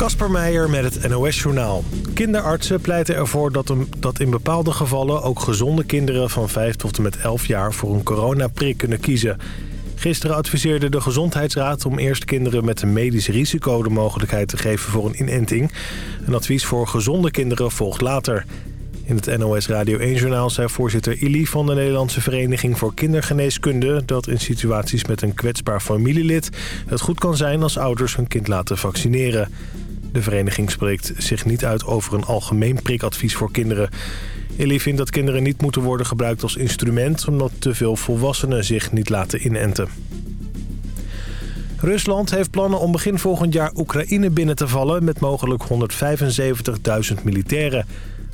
Kasper Meijer met het NOS-journaal. Kinderartsen pleiten ervoor dat, dat in bepaalde gevallen... ook gezonde kinderen van 5 tot en met 11 jaar voor een coronaprik kunnen kiezen. Gisteren adviseerde de Gezondheidsraad om eerst kinderen met een medisch risico... de mogelijkheid te geven voor een inenting. Een advies voor gezonde kinderen volgt later. In het NOS Radio 1-journaal zei voorzitter Illy van de Nederlandse Vereniging voor Kindergeneeskunde... dat in situaties met een kwetsbaar familielid het goed kan zijn als ouders hun kind laten vaccineren. De vereniging spreekt zich niet uit over een algemeen prikadvies voor kinderen. Illy vindt dat kinderen niet moeten worden gebruikt als instrument... omdat te veel volwassenen zich niet laten inenten. Rusland heeft plannen om begin volgend jaar Oekraïne binnen te vallen... met mogelijk 175.000 militairen.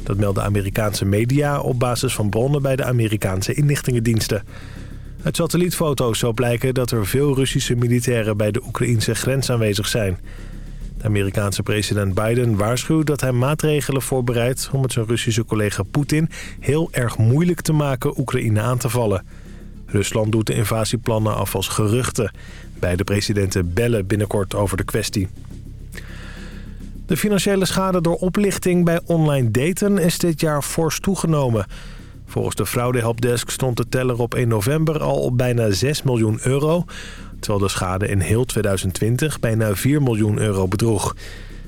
Dat melden Amerikaanse media op basis van bronnen bij de Amerikaanse inlichtingendiensten. Uit satellietfoto's zou blijken dat er veel Russische militairen bij de Oekraïnse grens aanwezig zijn. De Amerikaanse president Biden waarschuwt dat hij maatregelen voorbereidt... om het zijn Russische collega Poetin heel erg moeilijk te maken Oekraïne aan te vallen. Rusland doet de invasieplannen af als geruchten. Beide presidenten bellen binnenkort over de kwestie. De financiële schade door oplichting bij online daten is dit jaar fors toegenomen. Volgens de fraudehelpdesk stond de teller op 1 november al op bijna 6 miljoen euro... terwijl de schade in heel 2020 bijna 4 miljoen euro bedroeg.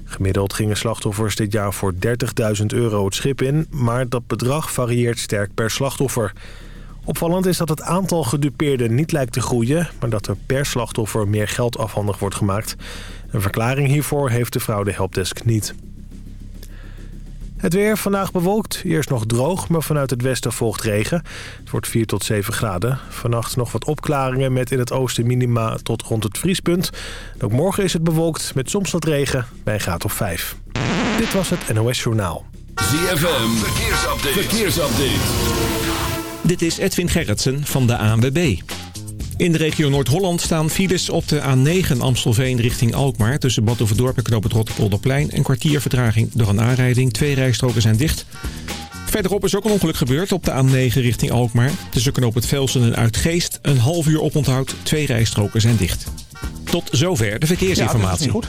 Gemiddeld gingen slachtoffers dit jaar voor 30.000 euro het schip in... maar dat bedrag varieert sterk per slachtoffer. Opvallend is dat het aantal gedupeerden niet lijkt te groeien... maar dat er per slachtoffer meer geld afhandig wordt gemaakt... Een verklaring hiervoor heeft de fraude helpdesk niet. Het weer vandaag bewolkt. Eerst nog droog, maar vanuit het westen volgt regen. Het wordt 4 tot 7 graden. Vannacht nog wat opklaringen met in het oosten minima tot rond het vriespunt. ook morgen is het bewolkt met soms wat regen bij een graad of 5. Dit was het NOS Journaal. ZFM, verkeersupdate. verkeersupdate. Dit is Edwin Gerritsen van de ANWB. In de regio Noord-Holland staan files op de A9 Amstelveen richting Alkmaar... tussen Bad en Knoop het Rotterpolderplein. Een kwartier vertraging door een aanrijding. Twee rijstroken zijn dicht. Verderop is ook een ongeluk gebeurd op de A9 richting Alkmaar. Tussen Knoop het Velsen en Uitgeest. Een half uur oponthoud. Twee rijstroken zijn dicht. Tot zover de verkeersinformatie. Goed.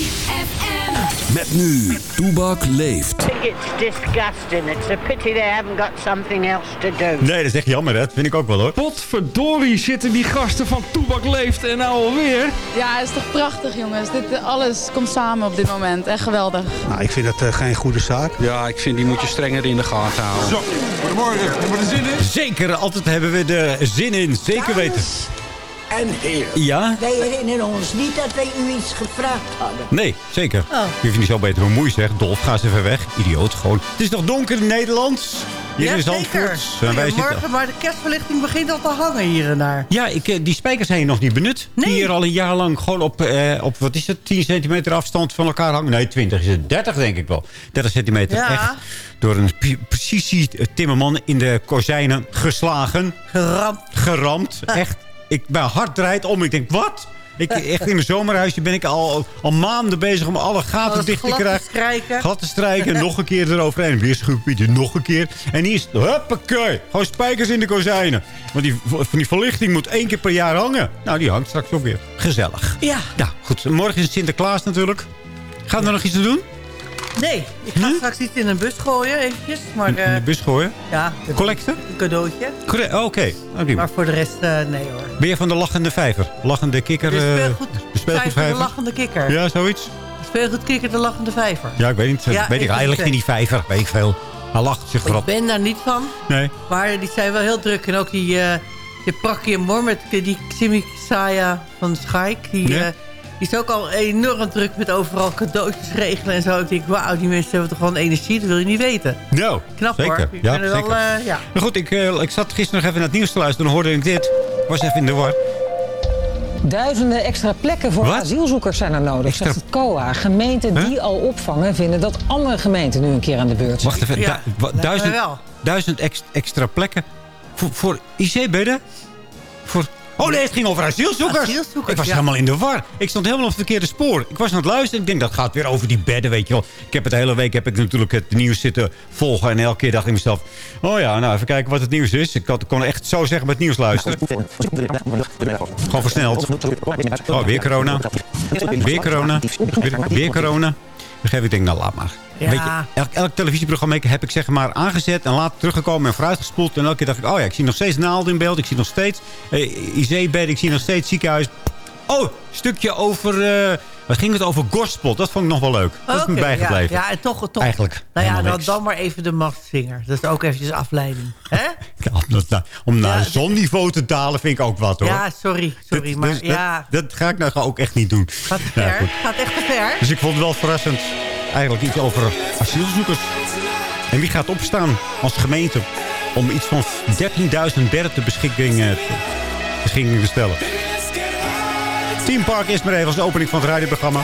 ZFM. Met nu, Toebak leeft. I think it's disgusting. It's a pity they haven't got something else to do. Nee, dat is echt jammer, dat vind ik ook wel hoor. Potverdorie zitten die gasten van Toebak leeft en nou alweer. Ja, het is toch prachtig jongens. Dit, alles komt samen op dit moment. Echt geweldig. Nou, ik vind dat uh, geen goede zaak. Ja, ik vind die moet je strenger in de gaten houden. Zo, goedemorgen. Hebben we er zin in? Zeker, altijd hebben we er zin in. Zeker weten en heer. Ja? Wij herinneren ons niet dat wij u iets gevraagd hadden. Nee, zeker. Oh. Je hoeft niet zo beter bemoeien, zeg. Dolf, ga eens even weg. Idioot, gewoon. Het is nog donker in Nederland. Hier ja, is zeker. Morgen, maar de kerstverlichting begint al te hangen hier en daar. Ja, ik, eh, die spijkers zijn hier nog niet benut. Nee. Die hier al een jaar lang gewoon op, eh, op wat is het, 10 centimeter afstand van elkaar hangen. Nee, 20 is het, 30 denk ik wel. 30 centimeter, ja. echt door een precisie timmerman in de kozijnen geslagen. Geramd. Geramd, echt ik ben hard draait om. Ik denk, wat? Ik, echt in mijn zomerhuisje ben ik al, al maanden bezig om alle gaten dicht te krijgen. Strijken. Glad te strijken. nog een keer eroverheen. Weer schuurpietje, nog een keer. En hier is het, huppakee. Gewoon spijkers in de kozijnen. Want die, van die verlichting moet één keer per jaar hangen. Nou, die hangt straks ook weer. Gezellig. Ja. Nou, goed. Morgen is Sinterklaas natuurlijk. Gaan we nog iets te doen? Nee, ik ga hm? straks iets in een bus gooien, eventjes. Maar, in, in de eh, bus gooien? Ja. Collecten? Een cadeautje. Oh, oké. Okay. Maar voor de rest, uh, nee hoor. Ben je van de lachende vijver? Lachende kikker? De eh, speelgoed, de? De lachende kikker. Ja, zoiets? De speelgoedkikker, de lachende vijver. Ja, ik weet niet. Ja, weet ik eigenlijk in die vijver, weet ik veel. Hij lacht zich erop. Ik ben daar niet van. Nee. Maar die zijn wel heel druk. En ook die, uh, die Prakkie en Mor met die Simi Saya van Schaik. Die? Die is ook al enorm druk met overal cadeautjes regelen en zo. Ik denk, wauw, die mensen hebben toch gewoon energie. Dat wil je niet weten. Nou, Knap zeker. hoor. Ja, zeker. Wel, uh, ja. Maar goed, ik, uh, ik zat gisteren nog even naar het nieuws te luisteren. Dan hoorde ik dit. Ik was even in de war. Duizenden extra plekken voor Wat? asielzoekers zijn er nodig, Extra... zegt het COA. Gemeenten huh? die al opvangen vinden dat andere gemeenten nu een keer aan de beurt zijn. Wacht even, Ja, du duizend, wel. duizend ex extra plekken voor, voor IC-bedden? Oh nee, het ging over asielzoekers. Asielzoekers, ik was ja. helemaal in de war. Ik stond helemaal op het verkeerde spoor. Ik was aan het luisteren. Ik denk, dat gaat weer over die bedden, weet je wel. Ik heb het de hele week heb ik natuurlijk het nieuws zitten volgen. En elke keer dacht ik mezelf... Oh ja, nou, even kijken wat het nieuws is. Ik kon, kon echt zo zeggen met het nieuws luisteren. Gewoon versneld. Oh, weer corona. Weer corona. Weer, weer corona. Dan geef ik denk, nou laat maar. Ja. Weet je, elk, elk televisieprogramma heb ik zeg maar aangezet en later teruggekomen en vooruitgespoeld. En elke keer dacht ik, oh ja, ik zie nog steeds naalden in beeld. Ik zie nog steeds eh, IC-bed, ik zie nog steeds ziekenhuis. Oh, stukje over... eh, wat ging het over gospel? Dat vond ik nog wel leuk. Dat is me bijgebleven. Ja, ja, en toch, toch. Eigenlijk Nou ja, dan, dan maar even de mastvinger. Dat is ook eventjes afleiding. Hè? Ja, om naar Ja, een zonniveau te dalen vind ik ook wat hoor. Ja, sorry. Sorry, Dat- maar dus ja. Dat, ga ik nou ook echt niet doen. Gaat Ja, ver. Gaat echt te ver. Dus ik vond het wel verrassend. Eigenlijk iets over asielzoekers. En wie gaat opstaan als gemeente om iets van 13.000 bedden te beschikking, eh, te beschikking te stellen. Team Park is maar even als opening van het radioprogramma.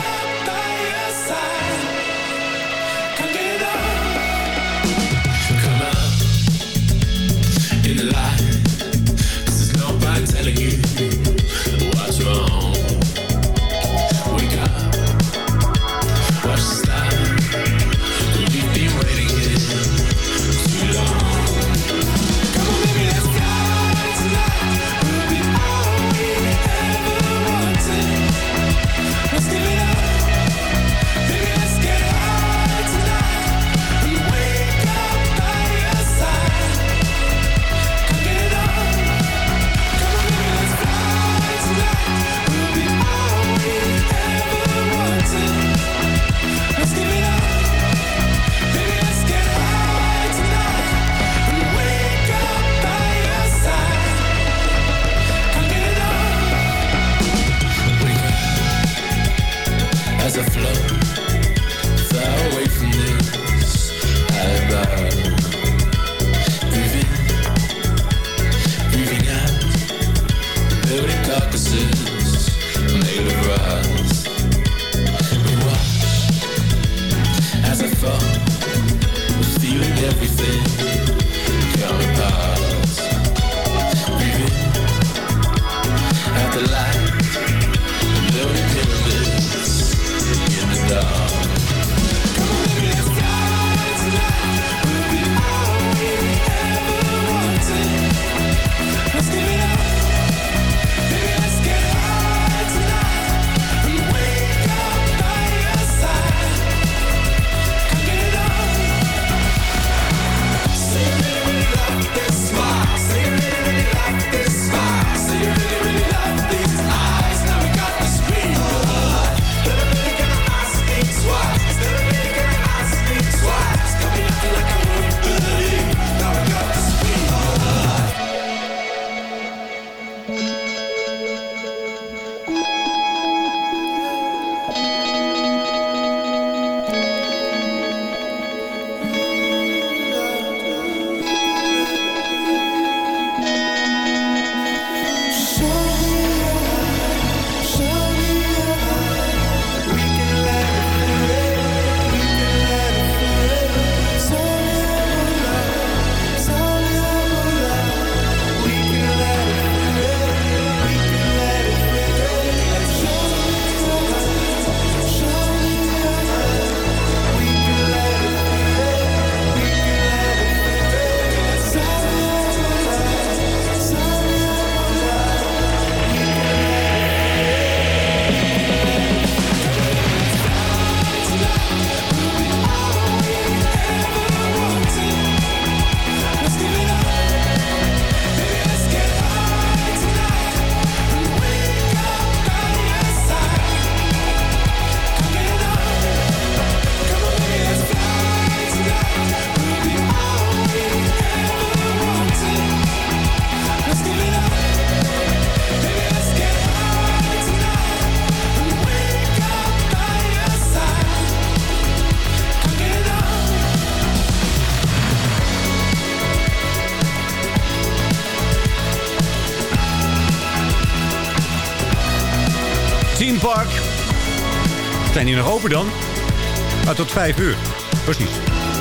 Vijf uur. Precies.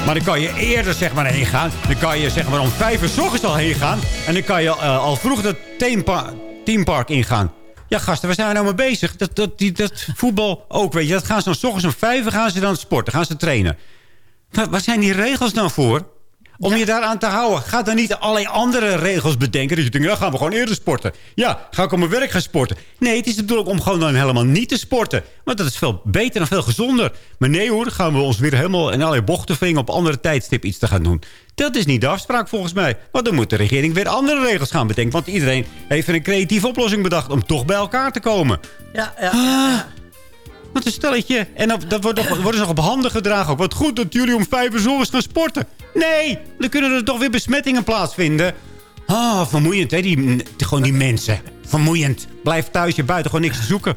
Maar dan kan je eerder zeg maar heen gaan. Dan kan je zeg maar om vijf uur s ochtends al heen gaan. En dan kan je eh, al vroeg dat thempa- themepark ingaan. Ja, gasten, waar zijn we nou mee bezig? Dat, dat, die, dat voetbal ook, weet je. Dat gaan ze dan s ochtends om vijf gaan ze dan sporten. Gaan ze trainen. Waar zijn die regels nou voor? Om je daaraan te houden. Ga dan niet allerlei andere regels bedenken. Dat je denkt, ja, gaan we gewoon eerder sporten. Ja, ga ik op mijn werk gaan sporten. Nee, het is bedoeling om gewoon dan helemaal niet te sporten. Want dat is veel beter en veel gezonder. Maar nee hoor, dan gaan we ons weer helemaal in allerlei bochten vingen... op andere tijdstip iets te gaan doen. Dat is niet de afspraak volgens mij. Want dan moet de regering weer andere regels gaan bedenken. Want iedereen heeft een creatieve oplossing bedacht... om toch bij elkaar te komen. Ja, ja. Ah, wat een stelletje. En dat, dat wordt, worden ze nog op handen gedragen. ook. Wat goed dat jullie om vijf uur 's ochtends gaan sporten. Nee, dan kunnen er toch weer besmettingen plaatsvinden. Ah, vermoeiend, hè? Die, gewoon die mensen. Vermoeiend. Blijf thuis, je buiten gewoon niks te zoeken.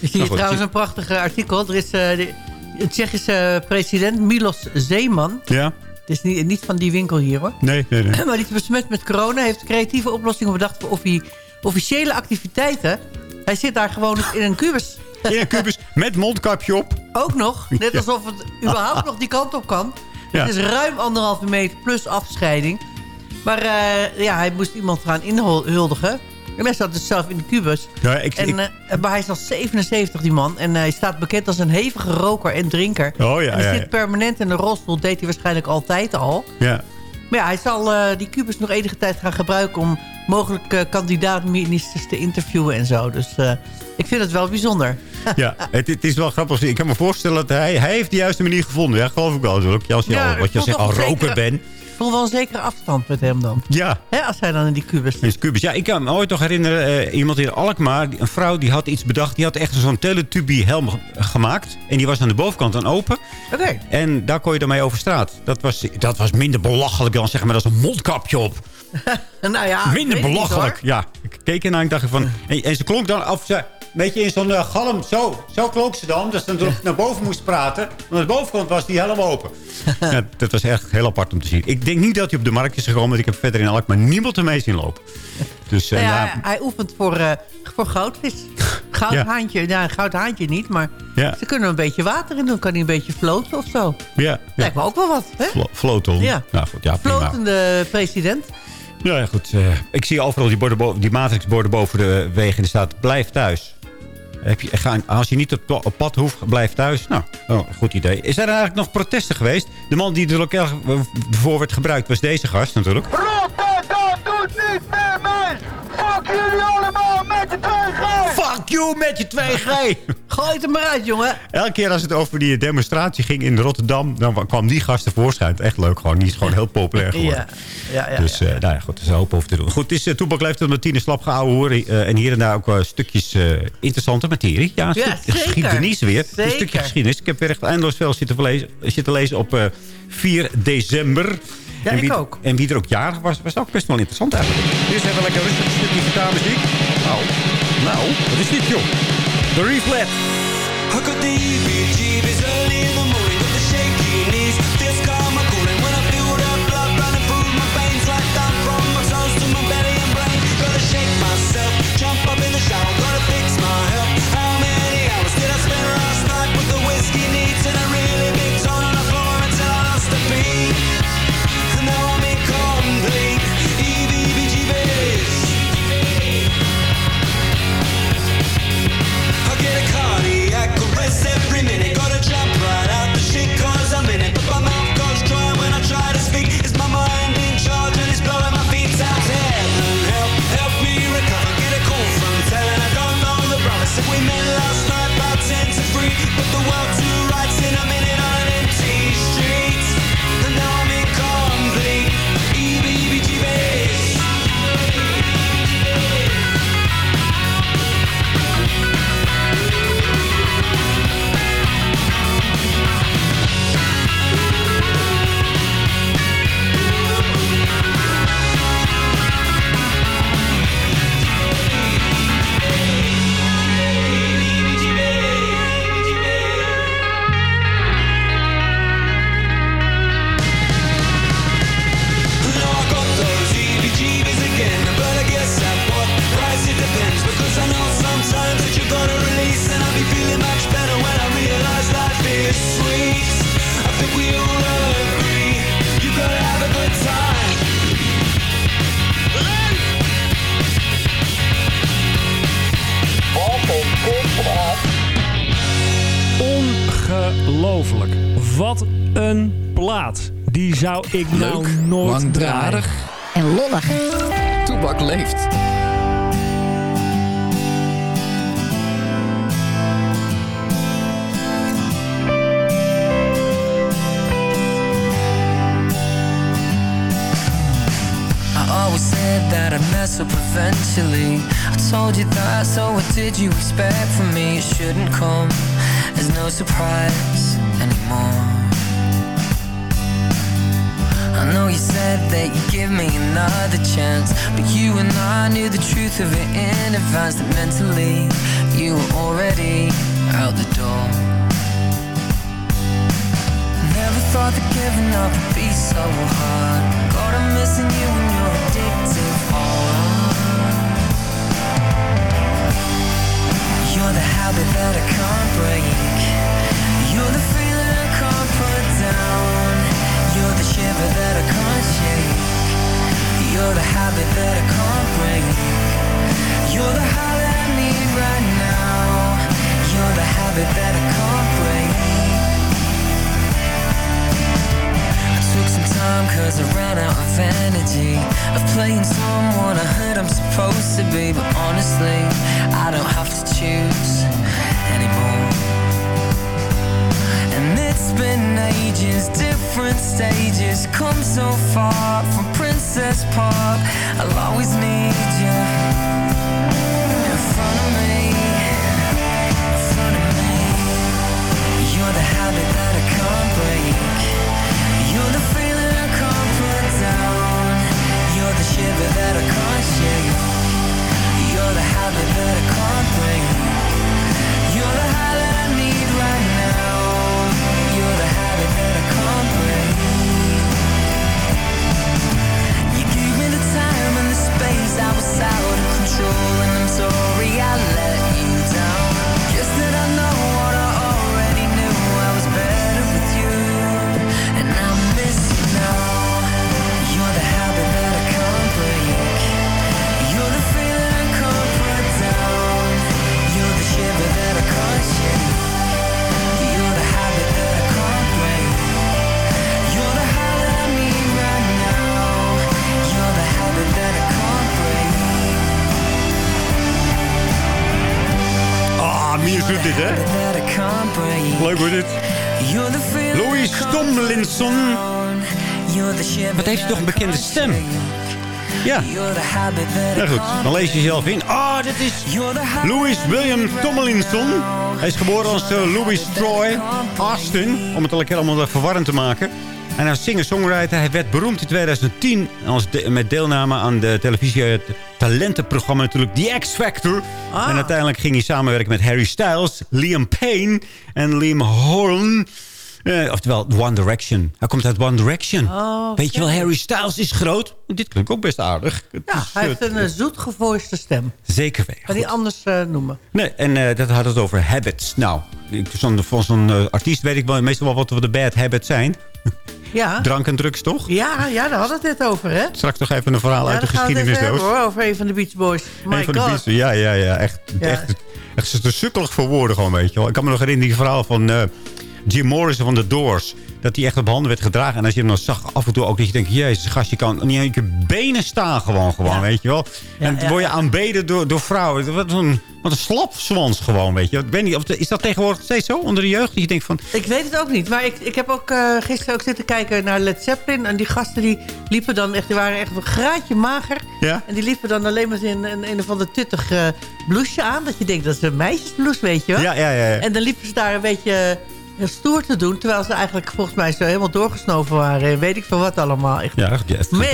Ik zie Nou goed, trouwens een prachtig eh, artikel. Er is eh, de, de Tsjechische president Milos Zeeman. Ja? Het is niet, niet van die winkel hier hoor. Nee, nee, nee. Maar die is besmet met corona. heeft creatieve oplossingen bedacht voor offi- officiële activiteiten. Hij zit daar gewoon in een kubus. In een kubus met mondkapje op. Ook nog. Net alsof het überhaupt nog die kant op kan. Ja. Het is ruim anderhalve meter plus afscheiding. Maar eh, ja, hij moest iemand gaan inhuldigen. En hij zat dus zelf in de kubus. Ja, ik, En, eh, maar hij is al 77, die man. En hij staat bekend als een hevige roker en drinker. Oh ja, en hij zit permanent in een rolstoel. deed hij waarschijnlijk altijd al. ja. Maar ja, hij zal eh, die kubus nog enige tijd gaan gebruiken... om mogelijk eh, kandidaat-ministers te interviewen en zo. Dus eh, ik vind het wel bijzonder. ja, het, het is wel grappig. Ik kan me voorstellen dat hij, hij heeft de juiste manier gevonden. Ja, geloof ik wel. Als je Ja, al, wat je zegt, al roker bent. Ik voel wel een zekere afstand met hem dan. Ja, als hij dan in die kubus in de kubus. Ja, ik kan me ooit nog herinneren. eh, iemand in Alkmaar, een vrouw, die had iets bedacht. Die had echt zo'n Teletubby helm ge- gemaakt. En die was aan de bovenkant dan open. Oké. En daar kon je dan mee over straat. Dat was, dat was minder belachelijk dan zeg maar. Dat is een mondkapje op. Nou ja, minder niet, belachelijk. ja, ik keek ernaar en dacht van... En, en ze klonk dan af... Ze, beetje in zo'n eh, galm. Zo, zo klonk ze dan. Dus dan door- naar boven moest praten. Maar aan de bovenkant was die helemaal open. ja, dat was echt heel apart om te zien. Ik denk niet dat hij op de markt is gekomen. Want ik heb verder in Alkmaar niemand ermee zien lopen. Dus eh, Nou ja, ja, hij oefent voor, eh, voor goudvis. Goudhaantje. Ja. een goudhaantje niet, maar Ja. ze kunnen er een beetje water in doen. Kan hij een beetje floten of zo? ja, ja. Lijkt me ook wel wat, hè? Flo- Flotel. Ja. Nou goed, ja, prima. Flotende president. Ja, ja, goed. eh, ik zie overal die, borden die matrixborden boven de wegen. En er staat, blijf thuis. Heb je, als je niet op, pad hoeft, blijf thuis. Nou, oh, goed idee. Is er eigenlijk nog protesten geweest? De man die er lokaal voor werd gebruikt was deze gast natuurlijk. Rotterdam doet niet meer mee! Fuck jullie allemaal met je 2G! Fuck you met je 2G! Gooi het er maar uit, jongen. Elke keer als het over die demonstratie ging in Rotterdam... dan kwam die gast tevoorschijn. Echt leuk gewoon. Die is gewoon heel populair geworden. Ja, ja, ja. dus nou ja, goed, er is een hoop over te doen. Goed, het is uh, Toepak leeft met Tine Slap gehouden horen. eh, en hier en daar ook stukjes interessante materie. Ja, een Ja, zeker. geschiedenis weer. Een stukje geschiedenis. Ik heb weer echt eindeloos veel zitten lezen, zitten lezen op eh, 4 december. Ja, en ik wie, ook. En wie er ook jarig was, was ook best wel interessant eigenlijk. Hier is even lekker rustig een stukje gitaarmuziek. Nou, nou, wat is dit joh? The Reflet. Die zou ik nou Leuk, nooit langdradig en lollig. Toebak leeft. I always said that I'd mess up eventually. I told you that, so what did you expect from me? It shouldn't come as no surprise anymore. Know you said that you'd give me another chance, but you and I knew the truth of it in advance. That mentally you were already out the door. Never thought that giving up would be so hard. God, I'm missing you when you're addictive. Oh. You're the habit that I can't break. Shiver that I can't shake. You're the habit that I can't break. You're the high that I need right now. You're the habit that I can't break. I took some time cause I ran out of energy Of playing someone I heard I'm supposed to be But honestly, I don't have to choose anymore And it's been ages, different stages Come so far from Princess Park I'll always need you In front of me In front of me You're the habit that I can't break you're the feeling I can't put down. You're the shiver that I can't shake. You're the habit that I can't break. Out and I'm sorry I let Dit, hè? Leuk wordt dit. Feeling Louis Tomlinson. Wat heeft hij toch een bekende stem? Ja. Nou goed, dan lees je zelf in. Ah, dit is Louis William Tomlinson. Hij is geboren als eh, Louis Troy Austin. Om het lekker allemaal verwarrend te maken. En hij is singer-songwriter. Hij werd beroemd in 2010 als de- met deelname aan de televisie het talentenprogramma natuurlijk The X Factor. En uiteindelijk ging hij samenwerken met Harry Styles, Liam Payne en Liam Horn. Eh, oftewel One Direction. Hij komt uit One Direction. Oh, Weet je wel. Harry Styles is groot. Dit klinkt ook best aardig. Het Ja, is, hij eh, heeft een uh, zoetgevoiste stem. Zeker weten. Kan hij anders eh, noemen. Nee, en eh, dat had het over habits. Nou, zo'n- van zo'n eh, artiest weet ik wel, meestal wel wat de bad habits zijn. Ja. Drank en drugs, toch? Ja, ja, daar hadden we het net over, hè? Straks nog even een verhaal Ja, uit de geschiedenisdoos. hoor, over een van de Beach Boys. My Een van de biezen. Ja, ja, ja. Echt, Ja. echt, echt te sukkelig voor woorden gewoon, weet je wel. Ik kan me nog herinneren die verhaal van eh, Jim Morrison van The Doors. Dat hij echt op handen werd gedragen. En als je hem dan zag af en toe ook dat je denkt... Jezus, gast, je kan niet aan je benen staan gewoon, gewoon weet je wel. en dan word je aanbeden door, door vrouwen. Wat een, wat een slapzwans gewoon, weet je. Ik weet niet, of, is dat tegenwoordig steeds zo onder de jeugd? Dat je denkt van... Ik weet het ook niet. Maar ik, ik heb ook eh, gisteren ook zitten kijken naar Led Zeppelin. En die gasten die liepen dan echt... Die waren echt een graadje mager. Ja? En die liepen dan alleen maar in een, een of ander tuttig blouseje aan. Dat je denkt, dat is een meisjesblouse, weet je wel. Ja, ja, ja, ja. En dan liepen ze daar een beetje stoer te doen. Terwijl ze eigenlijk volgens mij zo helemaal doorgesnoven waren. En weet ik veel wat allemaal. Echt. Ja, Man.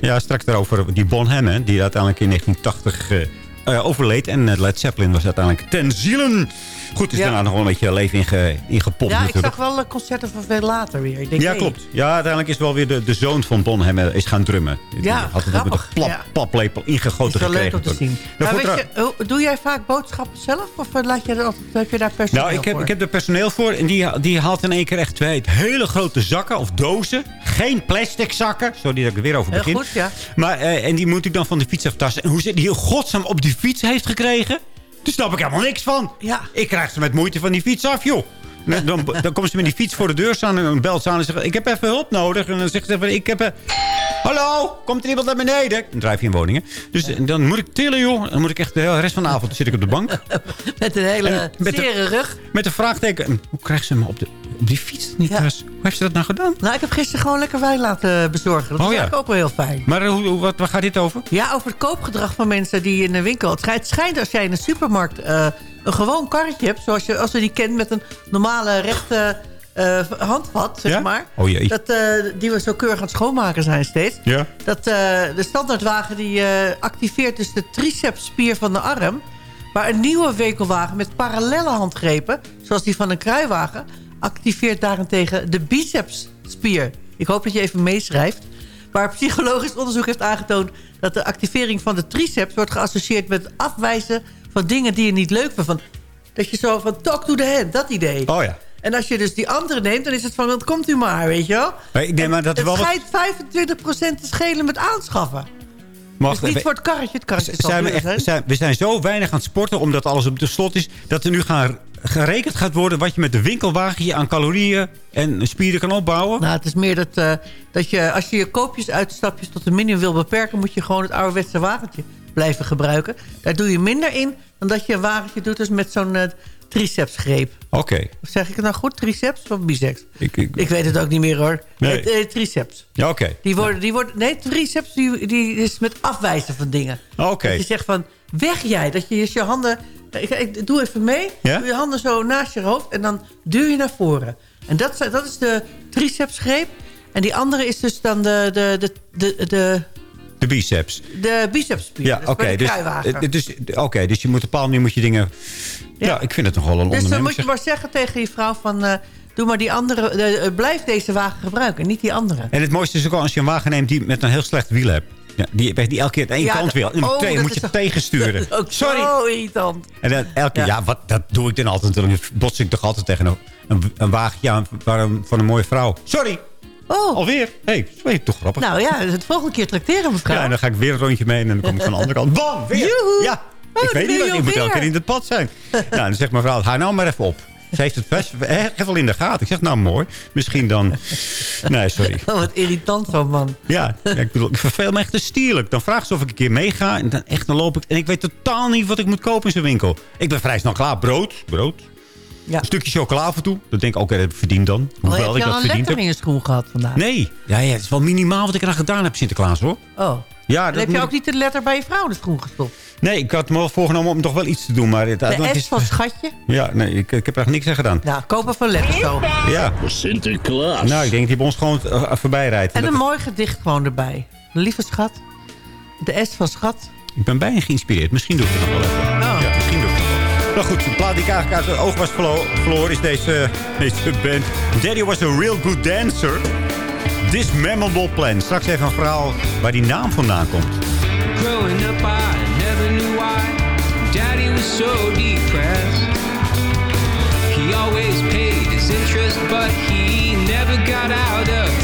ja, straks daarover die Bonham, hè, die uiteindelijk in 1980 eh, eh, overleed. En eh, Led Zeppelin was uiteindelijk ten zielen. Goed, is Ja. daarna nog wel een beetje leven inge, ingepompt Ja, ik zag wel eh, concerten van veel later weer. Ik denk, Ja, hey, klopt. Ja, uiteindelijk is wel weer de, de zoon van Bonham is gaan drummen. Ja, had het ook met een plap, ja. paplepel ingegoten is wel leuk gekregen. om te zien. Daarvoor Maar weet trouw- je, hoe- doe jij vaak boodschappen zelf? Of eh, laat je altijd, heb je daar personeel Nou, ik heb, voor? ik heb er personeel voor. En die, die haalt in één keer echt twee hele grote zakken of dozen. Geen plastic zakken. Sorry dat ik er weer over Heel begin. goed, ja. Maar, eh, en die moet ik dan van de fiets aftasten. En hoe ze die in godsnaam op die fiets heeft gekregen... daar snap ik helemaal niks van. Ja. Ik krijg ze met moeite van die fiets af, joh. Dan, dan, dan komen ze met die fiets voor de deur staan en dan belt ze aan en zegt... ik heb even hulp nodig. En dan zegt ze van, ik heb... een- Hallo, komt er iemand naar beneden? Dan drijf je in woningen. Dus dan moet ik tillen, joh. Dan moet ik echt de hele rest van de avond zit ik op de bank. Met een hele En met de- zere rug. Met een vraagteken. En Hoe krijgt ze hem op, de, op die fiets niet thuis? Hoe heeft ze dat nou gedaan? Nou, ik heb gisteren gewoon lekker wijn laten bezorgen. Dat Oh, is ja. ook wel heel fijn. Maar hoe, hoe- wat, waar gaat dit over? Ja, over het koopgedrag van mensen die in de winkel... Het schijnt, als jij in een supermarkt eh, een gewoon karretje hebt... zoals je, als je die kent met een normale rechte eh, handvat, zeg Ja? maar... Oh jee. Dat, eh, die we zo keurig aan het schoonmaken zijn steeds. Ja. Dat eh, de standaardwagen die eh, activeert dus de tricepsspier van de arm... maar een nieuwe winkelwagen met parallelle handgrepen... zoals die van een kruiwagen... activeert daarentegen de bicepsspier. Ik hoop dat je even meeschrijft. Maar psychologisch onderzoek heeft aangetoond... dat de activering van de triceps wordt geassocieerd met het afwijzen... van dingen die je niet leuk vindt. Van, dat je zo van talk to the hand, dat idee. Oh ja. En als je dus die andere neemt, dan is het van... wat komt u maar, weet je wel? Maar ik neem aan dat het wel wat- schijnt 25% te schelen met aanschaffen. Wacht, dus niet we- voor het karretje. Het karretje zijn we, echt, zijn. we zijn zo weinig aan het sporten omdat alles op de slot is... dat er nu gaan, gerekend gaat worden wat je met de winkelwagentje aan calorieën en spieren kan opbouwen. Nou, het is meer dat, eh, dat je als je je koopjes uitstapjes tot een minimum wil beperken... moet je gewoon het ouderwetse wagentje blijven gebruiken. Daar doe je minder in dan dat je een wagentje doet dus met zo'n eh, tricepsgreep. Oké. Zeg ik het nou goed? Triceps of biceps? Ik, ik, Ik weet het ook niet meer hoor. Nee. Eh, triceps. ja, oké. Die worden, die worden, nee, triceps die, die is met afwijzen van dingen. Oké. Dat je zegt van, weg jij. Dat je dus je handen... Ik, ik doe even mee. Ja? Doe je handen zo naast je hoofd en dan duw je naar voren. En dat, dat is de tricepsgreep. En die andere is dus dan de, de, de, de, de, De biceps. de bicepsspier. Ja, oké. de dus, eh, dus, oké, dus je moet op een bepaalde manier moet je dingen... Ja, ik vind het nog wel een Dus dan onderneming. moet je maar zeggen tegen je vrouw van... eh, doe maar die andere... eh, blijf deze wagen gebruiken, niet die andere. En het mooiste is ook al als je een wagen neemt die met een heel slecht wiel hebt. Ja, die, die elke keer aan één Ja, kant wil. Oh, twee moet je tegensturen. Sorry. zo irritant. En dan elke keer, Ja. ja, wat, dat doe ik dan altijd. Dan bots ik toch altijd tegen een, een, een wagentje aan van een, van een mooie vrouw. Sorry. Oh. Alweer? Hé, hey, dat is toch grappig. Nou ja, het volgende keer trakteren mevrouw. ja, en dan ga ik weer een rondje mee en dan kom ik van de andere kant. Bam, weer. Joehoe. Ja, Oh, ik dat weet niet wat, ik moet elke keer in het pad zijn. nou, dan zegt mevrouw, ga nou maar even op. Ze heeft het best echt wel in de gaten. Ik zeg, nou mooi. Misschien dan... Nee, sorry. Oh, wat irritant zo, man. Ja, ja, ik bedoel, ik verveel me echt te stierlijk. Dan vraagt ze of ik een keer meega. En dan echt, dan loop ik. En ik weet totaal niet wat ik moet kopen in zijn winkel. Ik ben vrij snel klaar. Brood. Brood. Ja. Een stukje chocola af en toe. Dan denk ik, oké, dat heb ik verdiend dan. Oh, Hoewel heb ik dat een verdiend heb. in je schoen gehad vandaag? Nee. Ja, ja, het is wel minimaal wat ik eraan gedaan heb, Sinterklaas, hoor. Oh. Ja, Dan dat heb je ook ik- niet de letter bij je vrouw de schoen gestopt. Nee, ik had me wel voorgenomen om toch wel iets te doen. Maar het, De het S is, van schatje. Ja, nee, ik, ik heb er echt niks aan gedaan. Nou, koop even een letter zo. Ja. Sinterklaas. Nou, ik denk dat hij bij ons gewoon eh, voorbij rijdt. En een mooi gedicht gewoon erbij. Lieve schat. De S van schat. Ik ben bijna geïnspireerd. Misschien doe ik het nog wel even. Oh. Ja, misschien doe ik het nog wel. Nou goed, de plaat die ik eigenlijk uit het oog was verlo- verloren... is deze, deze band. Daddy was a real good dancer. This memorable plan. Straks even een verhaal waar die naam vandaan komt. Growing up, I never knew why Daddy was so depressed. He always paid his interest, but he never got out of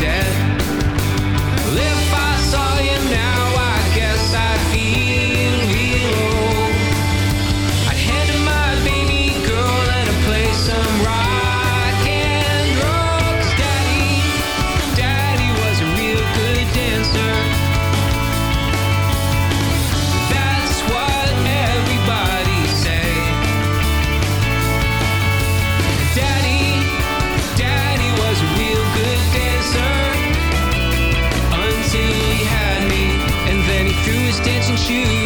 shoes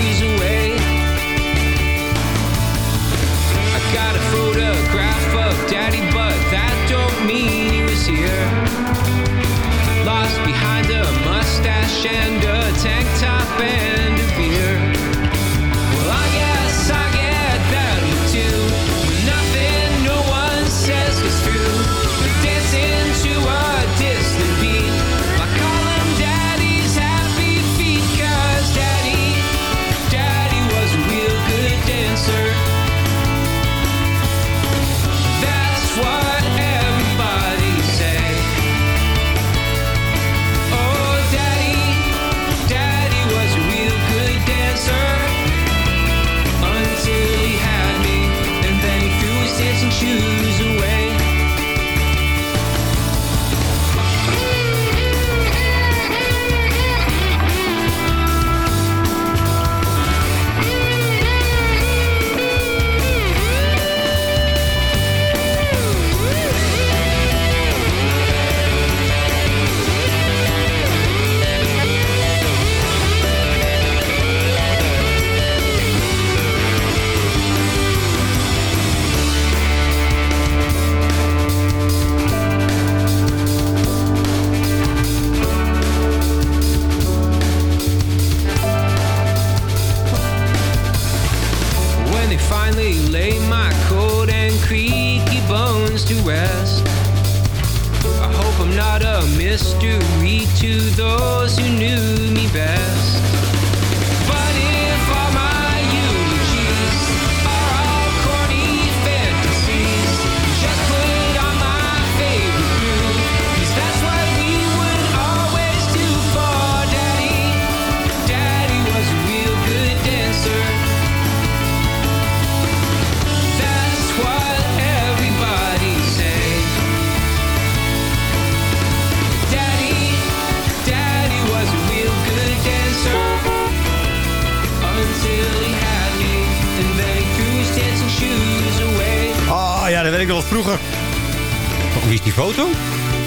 Is?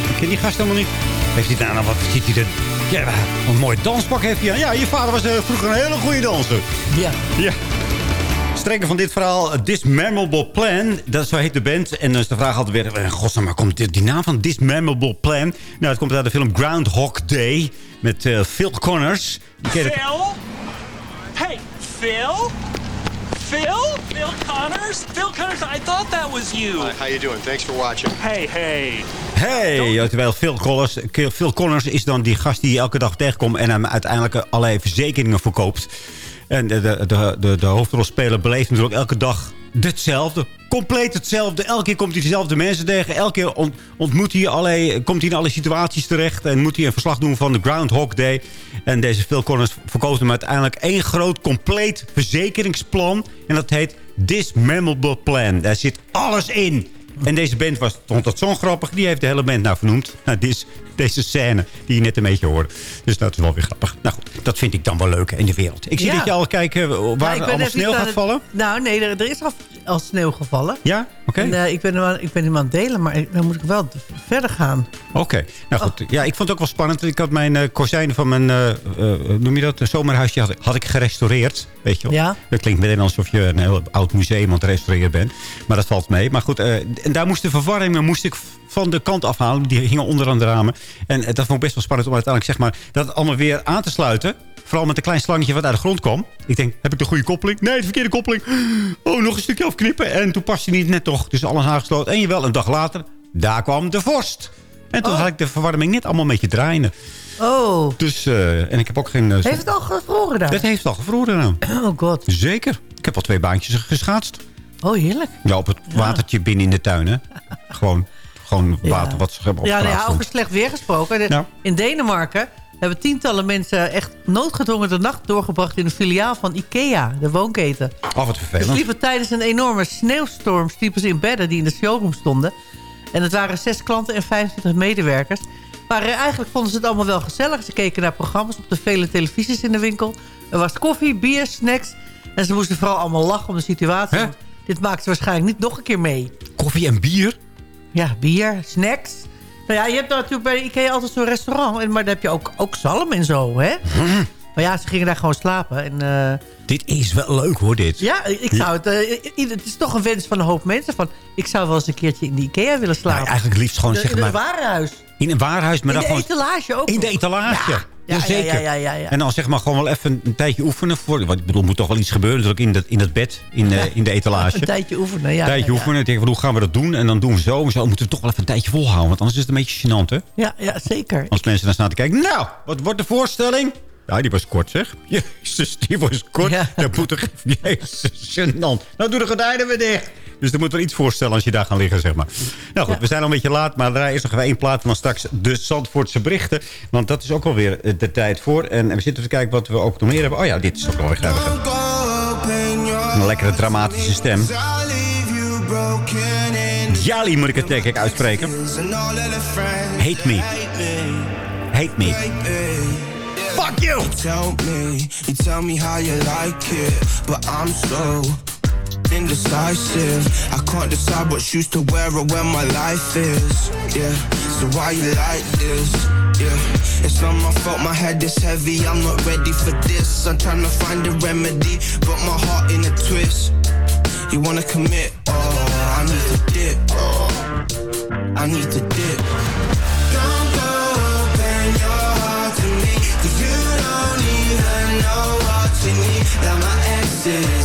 Ik ken die gast helemaal niet. Heeft hij daar nou wat? Ziet hij er? Ja, een mooi danspak heeft hij aan. Ja, je vader was eh, vroeger een hele goede danser. Ja. Ja. Strekken van dit verhaal, Dismemorable Plan. Dat zo heet de band. En dan is de vraag altijd weer... eh, Godsnaam, waar komt die, die naam van? Dismemorable Plan. Nou, het komt uit de film Groundhog Day. Met eh, Phil Connors. Phil? Hey, Phil? Phil? Phil Connors? Phil Connors, I thought that was you. Hi, how you doing? Thanks for watching. Hey, hey. Hey, terwijl Phil Collins, Phil Connors is dan die gast die je elke dag tegenkomt... en hem uiteindelijk allerlei verzekeringen verkoopt. En de, de, de, de, de hoofdrolspeler beleeft natuurlijk elke dag hetzelfde. Compleet hetzelfde. Elke keer komt hij dezelfde mensen tegen. Elke keer ont- ontmoet hij allerlei, komt hij in alle situaties terecht. En moet hij een verslag doen van de Groundhog Day. En deze Phil Collins verkoopt hem uiteindelijk één groot, compleet verzekeringsplan. En dat heet Dismemorable Plan. Daar zit alles in. En deze band was, vond dat zo grappig. Die heeft de hele band nou vernoemd. Naar dis- deze scène die je net een beetje hoorde. Dus dat is wel weer grappig. Nou goed, dat vind ik dan wel leuk in de wereld. Ik zie Ja. dat je al kijken waar Nou, allemaal even sneeuw gaat het- vallen. Nou, nee, er, er is al, al sneeuw gevallen. Ja? Oké. Eh, ik, ben hem aan, ik ben hem aan het delen, maar ik- dan moet ik wel verder gaan. Oké, nou goed. Ja, ik vond het ook wel spannend. Ik had mijn eh kozijnen van mijn, eh, noem je dat, een zomerhuisje had, had ik gerestaureerd. Weet je wel? Ja. Dat klinkt meteen alsof je een heel oud museum aan het restaureren bent. Maar dat valt mee. Maar goed, en daar moest de verwarming moest ik van de kant afhalen. Die gingen onderaan de ramen. En eh, dat vond ik best wel spannend om uiteindelijk zeg maar, dat allemaal weer aan te sluiten. Vooral met een klein slangetje wat uit de grond kwam. Ik denk, heb ik de goede koppeling? Nee, de verkeerde koppeling. Oh, nog een stukje afknippen. En toen paste hij niet net toch. Dus alles aangesloten. En jawel, een dag later, daar kwam de vorst. En toen had ik de verwarming net allemaal een beetje draaien. Oh. Dus, eh, en ik heb ook geen... eh, Heeft het al gevroren daar? dat heeft al gevroren nou. Oh god. Zeker. Ik heb al twee baantjes geschaatst. Oh, heerlijk. Ja, op het watertje binnen in de tuin, hè. Gewoon, gewoon water wat ze hebben op Ja, stond. over slecht weer gesproken. De-. In Denemarken hebben tientallen mensen echt noodgedwongen de nacht doorgebracht... in een filiaal van Ikea, de woonketen. Oh, wat Ze vervelend. sliepen tijdens een enorme sneeuwstorm sliepen ze in bedden die in de showroom stonden. En het waren zes klanten en 25 medewerkers. Maar eh, eigenlijk vonden ze het allemaal wel gezellig. Ze keken naar programma's op de vele televisies in de winkel. Er was koffie, bier, snacks. En ze moesten vooral allemaal lachen om de situatie. Dit maakt ze waarschijnlijk niet nog een keer mee. Koffie en bier? Ja, bier, snacks. Nou ja, je hebt natuurlijk bij Ikea altijd zo'n restaurant. Maar daar heb je ook, ook zalm en zo, hè? Maar ja, ze gingen daar gewoon slapen. En, eh, Dit is wel leuk, hoor, dit. ja, ik zou het... eh, het is toch een wens van een hoop mensen. Van, ik zou wel eens een keertje in de Ikea willen slapen. Nou, eigenlijk liefst gewoon, In- zeg in maar... een warenhuis. In een waarhuis, maar in dan de gewoon... etalage ook. In de etalage. Ja, ja, Jazeker. ja, ja, ja, ja. En dan zeg maar gewoon wel even een tijdje oefenen. Voor, want ik bedoel, er moet toch wel iets gebeuren natuurlijk in dat, in dat bed, in, de, Ja. in de etalage. Een tijdje oefenen, ja. Een tijdje oefenen. Van, hoe gaan we dat doen? En dan doen we zo en zo. Moeten we toch wel even een tijdje volhouden. Want anders is het een beetje gênant, hè? Ja, ja, zeker. Als mensen dan staan te kijken. Nou, wat wordt de voorstelling? Ja, die was kort, zeg. Jezus, die was kort. Dat moet toch... Jezus, gênant. Nou, doe de gordijnen weer dicht. Dus er moet wel iets voorstellen als je daar gaat liggen, zeg maar. Nou goed, we zijn al een beetje laat. Maar daar is nog één plaat. Dan straks de Zandvoortse berichten. Want dat is ook alweer eh, de tijd voor. En we zitten te kijken wat we ook nog meer hebben. Oh ja, dit is ook wel weer grappig. Een lekkere dramatische stem. Jali moet ik het denk ik uitspreken. Hate me. Hate me. Fuck you! You tell me, you tell me how you like it, but I'm so indecisive. I can't decide what shoes to wear or where my life is. Yeah, so why you like this? Yeah, it's not my fault, my head is heavy. I'm not ready for this. I'm trying to find a remedy, but my heart in a twist. You wanna commit? Oh, I need to dip. Oh, I need to dip. Don't go open your heart to me, 'cause you don't even know what you need. Like my exes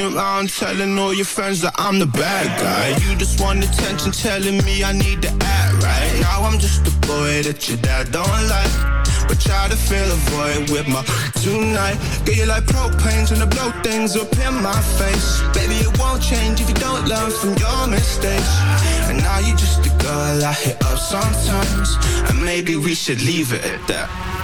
around telling all your friends that I'm the bad guy. You just want attention, telling me I need to act right. Now I'm just a boy that your dad don't like. But try to fill a void with my tonight. Get you like propanes when I blow things up in my face. Baby, it won't change if you don't learn from your mistakes. And now you're just a girl I hit up sometimes. And maybe we should leave it at that.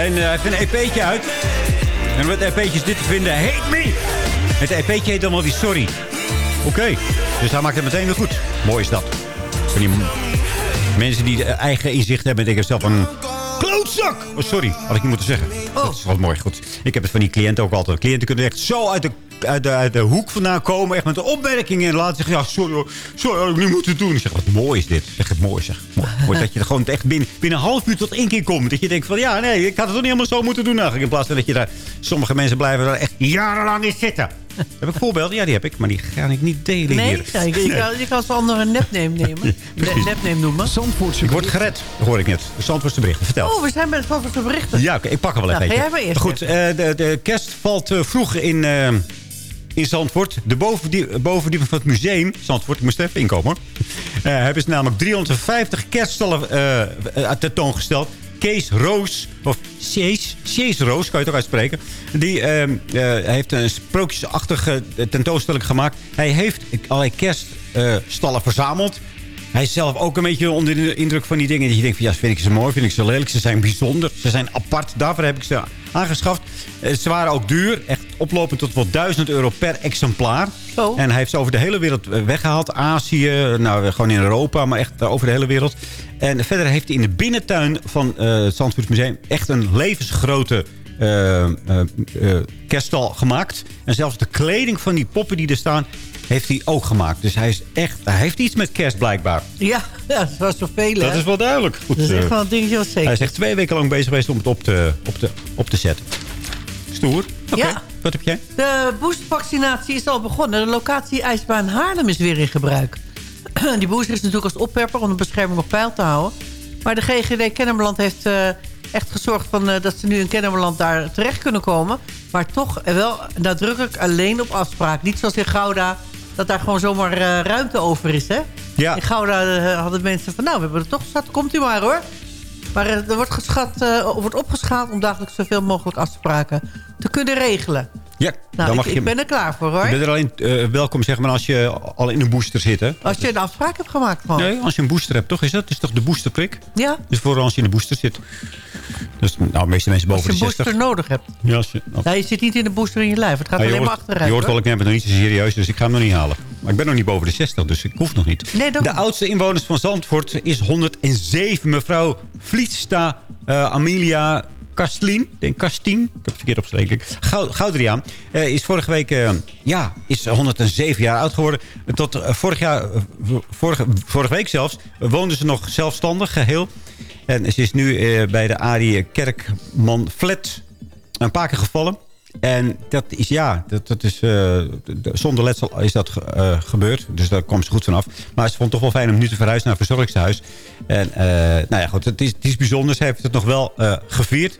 En eh, hij heeft een EP'tje uit. En wat EP'tje is dit te vinden? Hate me! Het EP'tje heet dan wel weer Sorry. Oké, dus hij maakt het meteen weer goed. Mooi is dat. Van die mensen die eigen inzicht hebben... denken zelf van... Klootzak! Oh, sorry, had ik niet moeten zeggen. Dat is wat mooi, goed. Ik heb het van die cliënten ook altijd. Cliënten kunnen echt zo uit de, uit de, uit de hoek vandaan komen. Echt met de opmerkingen. En laten zeggen, ja, sorry, hoor. sorry, had ik niet moeten doen. Ik zeg, wat mooi is dit. Zeg het mooi, zeg. Mooi, mooi dat je er gewoon echt binnen, binnen een half uur tot één keer komt. Dat je denkt van, ja, nee, ik had het toch niet helemaal zo moeten doen eigenlijk. In plaats van dat je daar... Sommige mensen blijven daar echt jarenlang in zitten. heb ik voorbeelden? Ja, die heb ik. Maar die ga ik niet delen Nee, hier. ja, je, je kan, je kan ze andere een nepneem nemen. Ne- nepneem noemen. Ik word gered, hoor ik net. De Zandvoortse berichten. Vertel. Oh, we zijn met Zandvoortse berichten. Ja, oké, ik pak er wel even Nou, ga eentje. jij maar eerst. Goed, eh, de, de kerst valt eh, vroeg in, eh, in Zandvoort. De bovendie- bovendieven van het museum, Zandvoort, ik moest even inkomen. Eh, hebben ze namelijk 350 kerststallen eh, tentoongesteld. Kees Roos, of Cees, Cees Roos, kan je ook uitspreken. Die eh, eh, heeft een sprookjesachtige tentoonstelling gemaakt. Hij heeft allerlei kerststallen verzameld. Hij is zelf ook een beetje onder de indruk van die dingen. Dat je denkt van ja, vind ik ze mooi, vind ik ze lelijk. Ze zijn bijzonder, ze zijn apart. Daarvoor heb ik ze aangeschaft. Eh, Ze waren ook duur. Echt oplopend tot wel 1000 euro per exemplaar. En hij heeft ze over de hele wereld eh, weggehaald. Azië, nou gewoon in Europa, maar echt over de hele wereld. En verder heeft hij in de binnentuin van eh, het Zandvoorts Museum... echt een levensgrote eh, eh, eh, kerststal gemaakt. En zelfs de kleding van die poppen die er staan... heeft hij ook gemaakt. Dus hij, is echt, hij heeft iets met kerst blijkbaar. Ja, ja, dat was zoveel, hè? Dat is wel duidelijk. Goed, Dat is echt eh, wel een dingetje wat zeker hij is echt twee weken lang bezig geweest om het op te, op te, op te zetten. Stoer. Oké, Ja. wat heb jij? De boostvaccinatie is al begonnen. De locatie IJsbaan Haarlem is weer in gebruik. Die booster is natuurlijk als opwerper om de bescherming op peil te houden. Maar de GGD Kennemerland heeft eh, echt gezorgd van, eh, dat ze nu in Kennemerland daar terecht kunnen komen. Maar toch wel nadrukkelijk alleen op afspraak. Niet zoals in Gouda, dat daar gewoon zomaar eh, ruimte over is. Hè? Ja. In Gouda eh, hadden mensen van, nou, we hebben het toch geschat, komt u maar hoor. Maar eh, er wordt, geschat, wordt opgeschaald om dagelijks zoveel mogelijk afspraken te kunnen regelen. Ja, Nou, dan mag ik, je... ik ben er klaar voor hoor. Je bent er alleen eh, welkom zeg maar als je al in een booster zit, hè? Als je een afspraak hebt gemaakt gewoon. Nee, als je een booster hebt, toch? Is dat is toch de boosterprik? Ja, Dus vooral als je in de booster zit. Dus nou, de meeste mensen als boven je een de 60. booster nodig hebt. Ja, als je, nou, je zit niet in de booster in je lijf. Het gaat Ah, je alleen maar achteruit. Je hoort wel, ik neem het nog niet zo serieus, dus ik ga hem nog niet halen. Maar ik ben nog niet boven de 60, dus ik hoef nog niet. Nee, de oudste inwoners van Zandvoort is 107. Mevrouw Vlietsta eh, Amelia Kastlien. Denk Kastien. Ik heb het verkeerd opgeschreven. Gou- Goudriaan eh, is vorige week eh, ja, is 107 jaar oud geworden. Tot eh, vorig jaar, vorige, vorige week zelfs, woonde ze nog zelfstandig geheel. En ze is nu bij de Arie Kerkman Flat een paar keer gevallen. En dat is, ja, dat, dat is, de- de- zonder letsel is dat ge- gebeurd. Dus daar kwam ze goed vanaf. Maar ze vond het toch wel fijn om nu te verhuizen naar verzorgingshuis. En nou ja, goed, het is, het is bijzonder. Ze heeft het nog wel gevierd.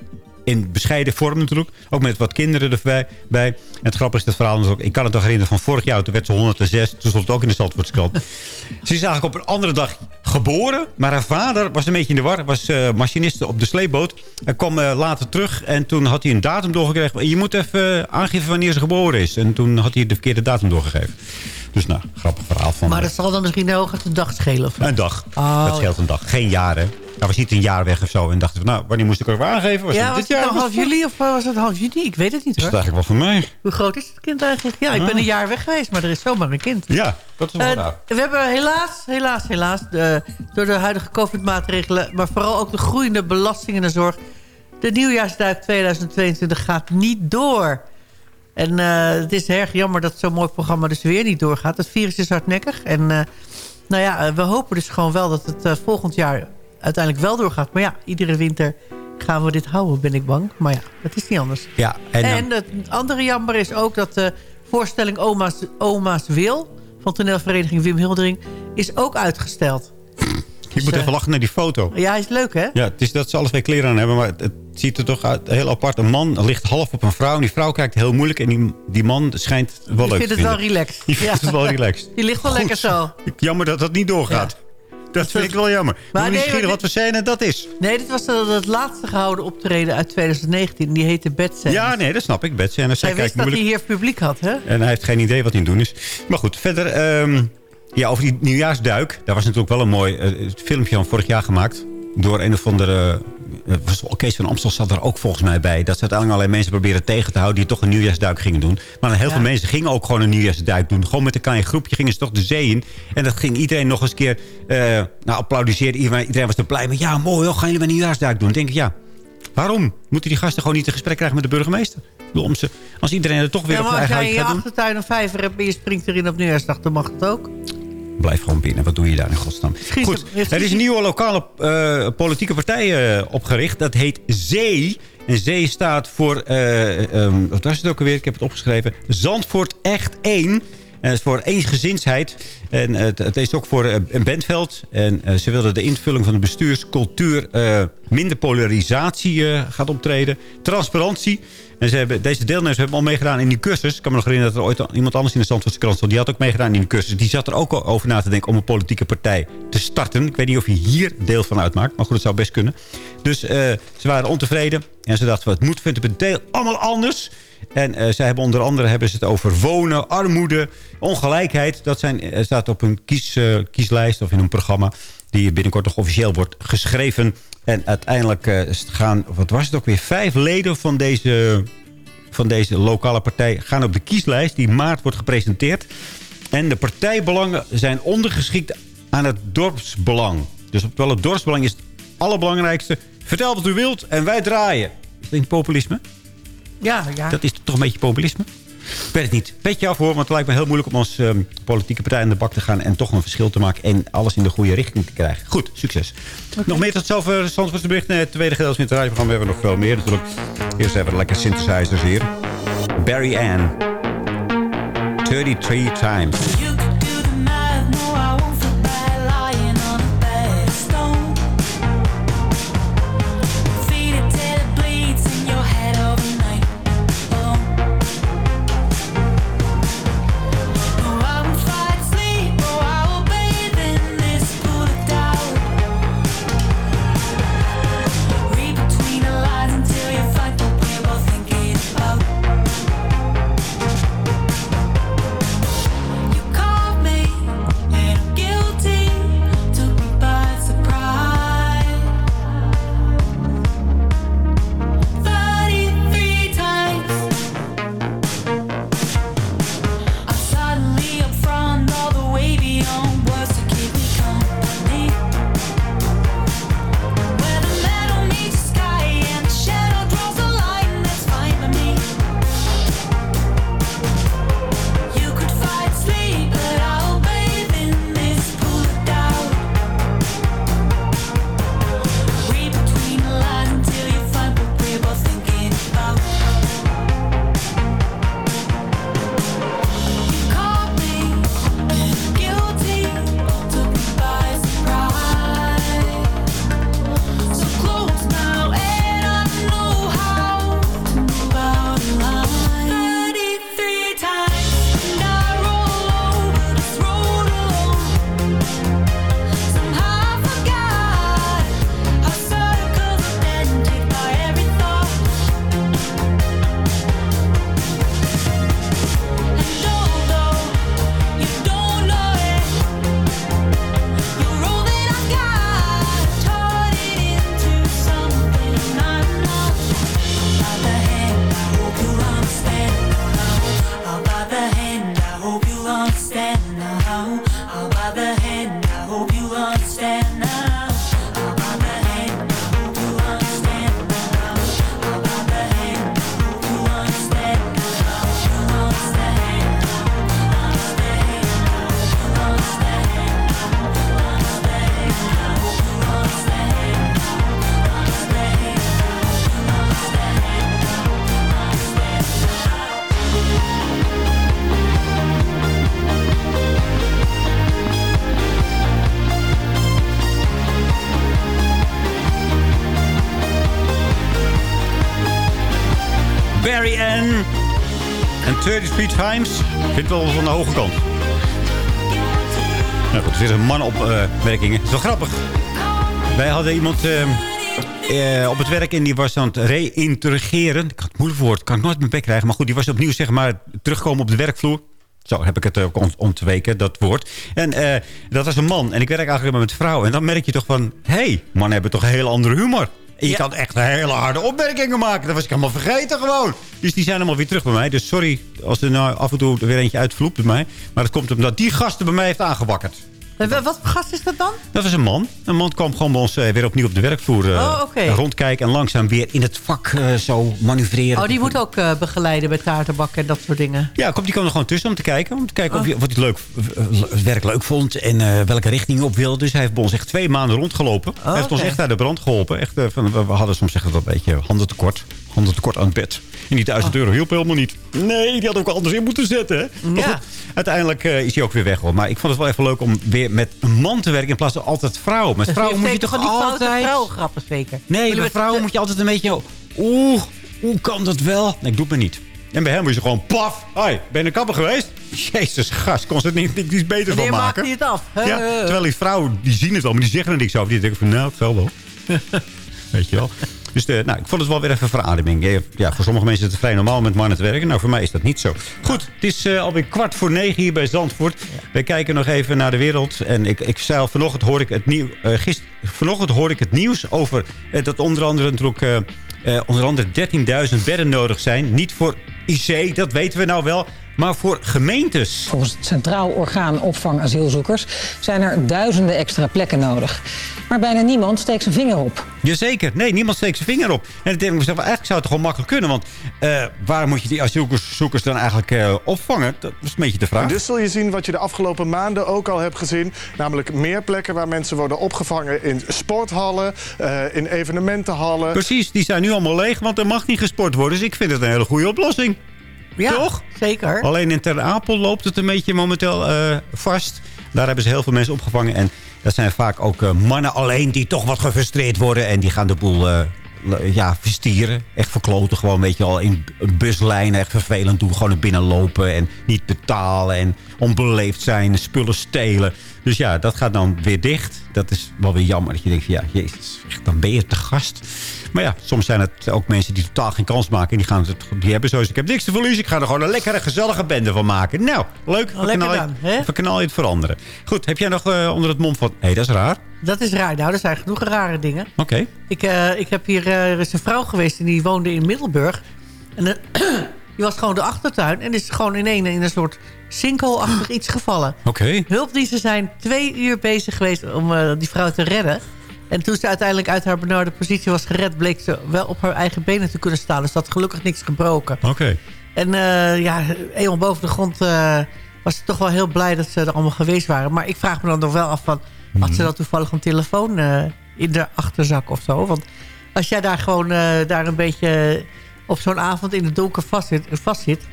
In bescheiden vorm natuurlijk. Ook met wat kinderen erbij. Bij. En het grappige is dat verhaal natuurlijk... Ik kan het nog herinneren van vorig jaar. Toen werd ze 106. Toen stond het ook in de Zandvoortskrant. ze is eigenlijk op een andere dag geboren. Maar haar vader was een beetje in de war. Was eh, machinist op de sleepboot. Hij kwam eh, later terug. En toen had hij een datum doorgekregen. Je moet even eh, aangeven wanneer ze geboren is. En toen had hij de verkeerde datum doorgegeven. Dus nou, grappig verhaal van... Maar dat zal dan misschien hooguit een dag schelen. Of? Een dag. Oh. Dat scheelt een dag. Geen jaren. Nou, we zitten een jaar weg of zo. En dachten van, nou, wanneer moest ik ook weer aangeven? Was ja, het was dit het jaar? nou half juli of was het half juni? Ik weet het niet Is hoor. het eigenlijk wel voor mij? Hoe groot is het kind eigenlijk? Ja, ik ben een jaar weg geweest, maar er is zomaar een kind. Ja, dat is wel Eh, raar. we hebben helaas, helaas, helaas... De, door de huidige COVID-maatregelen... maar vooral ook de groeiende belastingen in de zorg... de nieuwjaarsduik 2022 gaat niet door. En eh, het is erg jammer dat zo'n mooi programma dus weer niet doorgaat. Het virus is hardnekkig. En eh, nou ja, eh, we hopen dus gewoon wel dat het eh, volgend jaar uiteindelijk wel doorgaat. Maar ja, iedere winter gaan we dit houden, ben ik bang. Maar ja, dat is niet anders. Ja, en, het andere jammer is ook dat de voorstelling Oma's, Oma's Wil... van toneelvereniging Wim Hildering is ook uitgesteld. je moet eh, even lachen naar die foto. Ja, hij is leuk, hè? Ja, het is dat ze alle twee kleren aan hebben, maar het, ziet er toch uit, heel apart. Een man ligt half op een vrouw en die vrouw kijkt heel moeilijk. En die, die man schijnt wel Ik leuk vind te het wel relaxed. Die vindt Ja. het wel relaxed. Die ligt wel Goed. lekker zo. Jammer dat dat niet doorgaat. Dat vind ik wel jammer. Maar misschien wat we zijn en dat is. Nee, dit was eh, het laatste gehouden optreden uit 2019. Die heette Sense. Ja, nee, dat snap ik. Betsy. En zij Hij wist dat hij moeilijk. hier publiek had, hè? En hij heeft geen idee wat hij doen is. Maar goed, verder... ehm, ja, over die nieuwjaarsduik. Daar was natuurlijk wel een mooi eh, filmpje van vorig jaar gemaakt. Door een of andere... eh, Kees van Amstel zat er ook volgens mij bij. Dat ze uiteindelijk alleen mensen proberen tegen te houden... die toch een nieuwjaarsduik gingen doen. Maar heel Ja. veel mensen gingen ook gewoon een nieuwjaarsduik doen. Gewoon met een klein groepje gingen ze toch de zee in. En dat ging iedereen nog eens een keer... eh nou, applaudisseren. Iedereen, iedereen was er blij mee. Ja, mooi hoor. Gaan jullie een nieuwjaarsduik doen? Dan denk ik, ja... Waarom? Moeten die gasten gewoon niet een gesprek krijgen met de burgemeester? Om ze, als iedereen er toch weer Ja, op maar als eigen jij in je doen... achtertuin een vijver hebt en je springt erin op nieuwjaarsdag, dan mag het ook. Blijf gewoon binnen. Wat doe je daar in godsnaam? Goed, er is een nieuwe lokale eh, politieke partij eh, opgericht. Dat heet Zee. En Zee staat voor... eh, ehm, wat was het ook alweer? Ik heb het opgeschreven. Zandvoort Echt 1. En het is voor eensgezinsheid. En het, het is ook voor een Bentveld. En ze wilden de invulling van de bestuurscultuur... minder polarisatie gaat optreden. Transparantie. En ze hebben, deze deelnemers hebben al meegedaan in die cursus. Ik kan me nog herinneren dat er ooit iemand anders in de Zandvoortse krant stond. Die had ook meegedaan in die cursus. Die zat er ook over na te denken om een politieke partij te starten. Ik weet niet of hij hier deel van uitmaakt. Maar goed, het zou best kunnen. Dus eh, ze waren ontevreden. En ze dachten, het moet fundamenteel allemaal anders. En eh, zij hebben onder andere hebben ze het over wonen, armoede, ongelijkheid. Dat zijn, eh, staat op een kies, kieslijst of in een programma die binnenkort nog officieel wordt geschreven. En uiteindelijk eh, gaan, wat was het ook weer, vijf leden van deze, van deze lokale partij gaan op de kieslijst die maart wordt gepresenteerd. En de partijbelangen zijn ondergeschikt aan het dorpsbelang. Dus wel het dorpsbelang is het allerbelangrijkste. Vertel wat u wilt en wij draaien. Is dat niet populisme? Ja, ja. Dat is toch een beetje populisme? Ik weet het niet. Beetje af hoor, want het lijkt me heel moeilijk om als ehm, politieke partij aan de bak te gaan... en toch een verschil te maken en alles in de goede richting te krijgen. Goed, succes. Nog meer tot zover Zandvoortse bericht. Nee, het tweede gedeelte van het radioprogramma hebben we nog veel meer natuurlijk. Eerst hebben we lekker synthesizers hier. Barry Ann. 33 times. Times. Ik vind het wel van de hoge kant. Nou goed, er zitten mannenopmerkingen. Het is wel grappig. Wij hadden iemand eh, eh, op het werk en die was aan het reïntegreren. Ik had het moeilijk woord, kan ik nooit mijn bek krijgen. Maar goed, die was opnieuw zeg maar terugkomen op de werkvloer. Zo heb ik het ook ont- ontweken, dat woord. En eh, dat was een man. En ik werk eigenlijk met vrouwen. En dan merk je toch van... Hé, hey, mannen hebben toch een hele andere humor. En je kan echt hele harde opmerkingen maken. Dat was ik helemaal vergeten gewoon. Dus die zijn allemaal weer terug bij mij. Dus sorry als er nou af en toe er weer eentje uitvloept bij mij. Maar dat komt omdat die gasten bij mij heeft aangewakkerd. Eh, wa- Wat voor gast is dat dan? Dat was een man. Een man kwam gewoon bij ons eh, weer opnieuw op de werkvloer eh, Oh, rondkijken. En langzaam weer in het vak zo manoeuvreren. Oh, die moet ook begeleiden bij taartenbakken en dat soort dingen. Ja, komt, die kwam er gewoon tussen om te kijken. Om te kijken of Oh. hij, wat hij leuk, het werk leuk vond. En welke richting hij op wilde. Dus hij heeft bij ons echt twee maanden rondgelopen. hij heeft ons oké. echt uit de brand geholpen. Echt, van, we, we hadden soms zeggen dat een beetje handen tekort. Handen tekort aan het bed. En die Oh. 1000 euro hielp helemaal niet. Nee, die had ook anders in moeten zetten. Hè? Ja. goed, uiteindelijk eh, is hij ook weer weg. Hoor. Maar ik vond het wel even leuk om weer met een man te werken. In plaats van altijd vrouw. Met vrouwen moet je toch foute altijd... vrouwengrappen zeker? Nee, met- vrouwen moet je altijd een beetje... Oeh, hoe kan dat wel? Nee, ik doe het maar niet. En bij hem is je gewoon paf. Hoi, ben je een kapper geweest? Jezus, gast, kon ze er niet, niet iets beter van Wanneer maakt maken. hij het af? Ja, Eh, terwijl die vrouwen, die zien het wel, maar die zeggen er niks over. Die denken van, nou, het zal wel. Weet je wel. Dus de, nou, ik vond het wel weer even verademing. Ja, voor sommige mensen is het vrij normaal met mannen te werken. Nou, voor mij is dat niet zo. Goed, het is eh, alweer kwart voor negen hier bij Zandvoort. We kijken nog even naar de wereld. En ik, ik zei al, vanochtend hoor ik het, nieuw, eh, gister, vanochtend hoor ik het nieuws over eh, dat onder andere, natuurlijk, onder andere 13.000 bedden nodig zijn. Niet voor IC, dat weten we nou wel. Maar voor gemeentes. Volgens het Centraal Orgaan Opvang Asielzoekers zijn er duizenden extra plekken nodig. Maar bijna niemand steekt zijn vinger op. Jazeker. Nee, niemand steekt zijn vinger op. En ik denk mezelf, eigenlijk zou het toch gewoon makkelijk kunnen. Want eh, waar moet je die asielzoekers dan eigenlijk eh, opvangen? Dat is een beetje de vraag. Dus zul je zien wat je de afgelopen maanden ook al hebt gezien. Namelijk meer plekken waar mensen worden opgevangen in sporthallen, eh, in evenementenhallen. Precies, die zijn nu allemaal leeg, want er mag niet gesport worden. Dus ik vind het een hele goede oplossing. Ja, Toch? zeker. Alleen in Ter Apel loopt het een beetje momenteel eh, vast. Daar hebben ze heel veel mensen opgevangen. En dat zijn vaak ook eh, mannen alleen die toch wat gefrustreerd worden. En die gaan de boel eh, ja, verstieren. Echt verkloten gewoon, weet je al. In buslijnen echt vervelend doen. Gewoon naar binnen lopen en niet betalen. En onbeleefd zijn, spullen stelen. Dus ja, dat gaat dan weer dicht. Dat is wel weer jammer. Dat je denkt van ja, jezus, dan ben je te gast. Maar ja, soms zijn het ook mensen die totaal geen kans maken. En die, gaan het, die hebben zoiets, ik heb niks te verliezen. Ik ga er gewoon een lekkere, gezellige bende van maken. Nou, leuk. Lekker verknal je- dan, hè? Verknal je het veranderen. Goed, heb jij nog eh, onder het mom van... Hé, dat is raar. Dat is raar. Nou, er zijn genoeg rare dingen. Oké. Ik, eh, ik heb hier, eh, er is een vrouw geweest en die woonde in Middelburg. En die was gewoon de achtertuin en is gewoon in een, in een soort sinkhole-achtig iets gevallen. Oké. Hulpdiensten zijn twee uur bezig geweest om eh, die vrouw te redden. En toen ze uiteindelijk uit haar benarde positie was gered... bleek ze wel op haar eigen benen te kunnen staan. Dus dat had gelukkig niks gebroken. Oké. En eh, ja, eenmaal boven de grond eh, was ze toch wel heel blij dat ze er allemaal geweest waren. Maar ik vraag me dan nog wel af van... had ze dan toevallig een telefoon in de achterzak of zo? Want als jij daar gewoon daar een beetje op zo'n avond in het donker vastzit... vastzit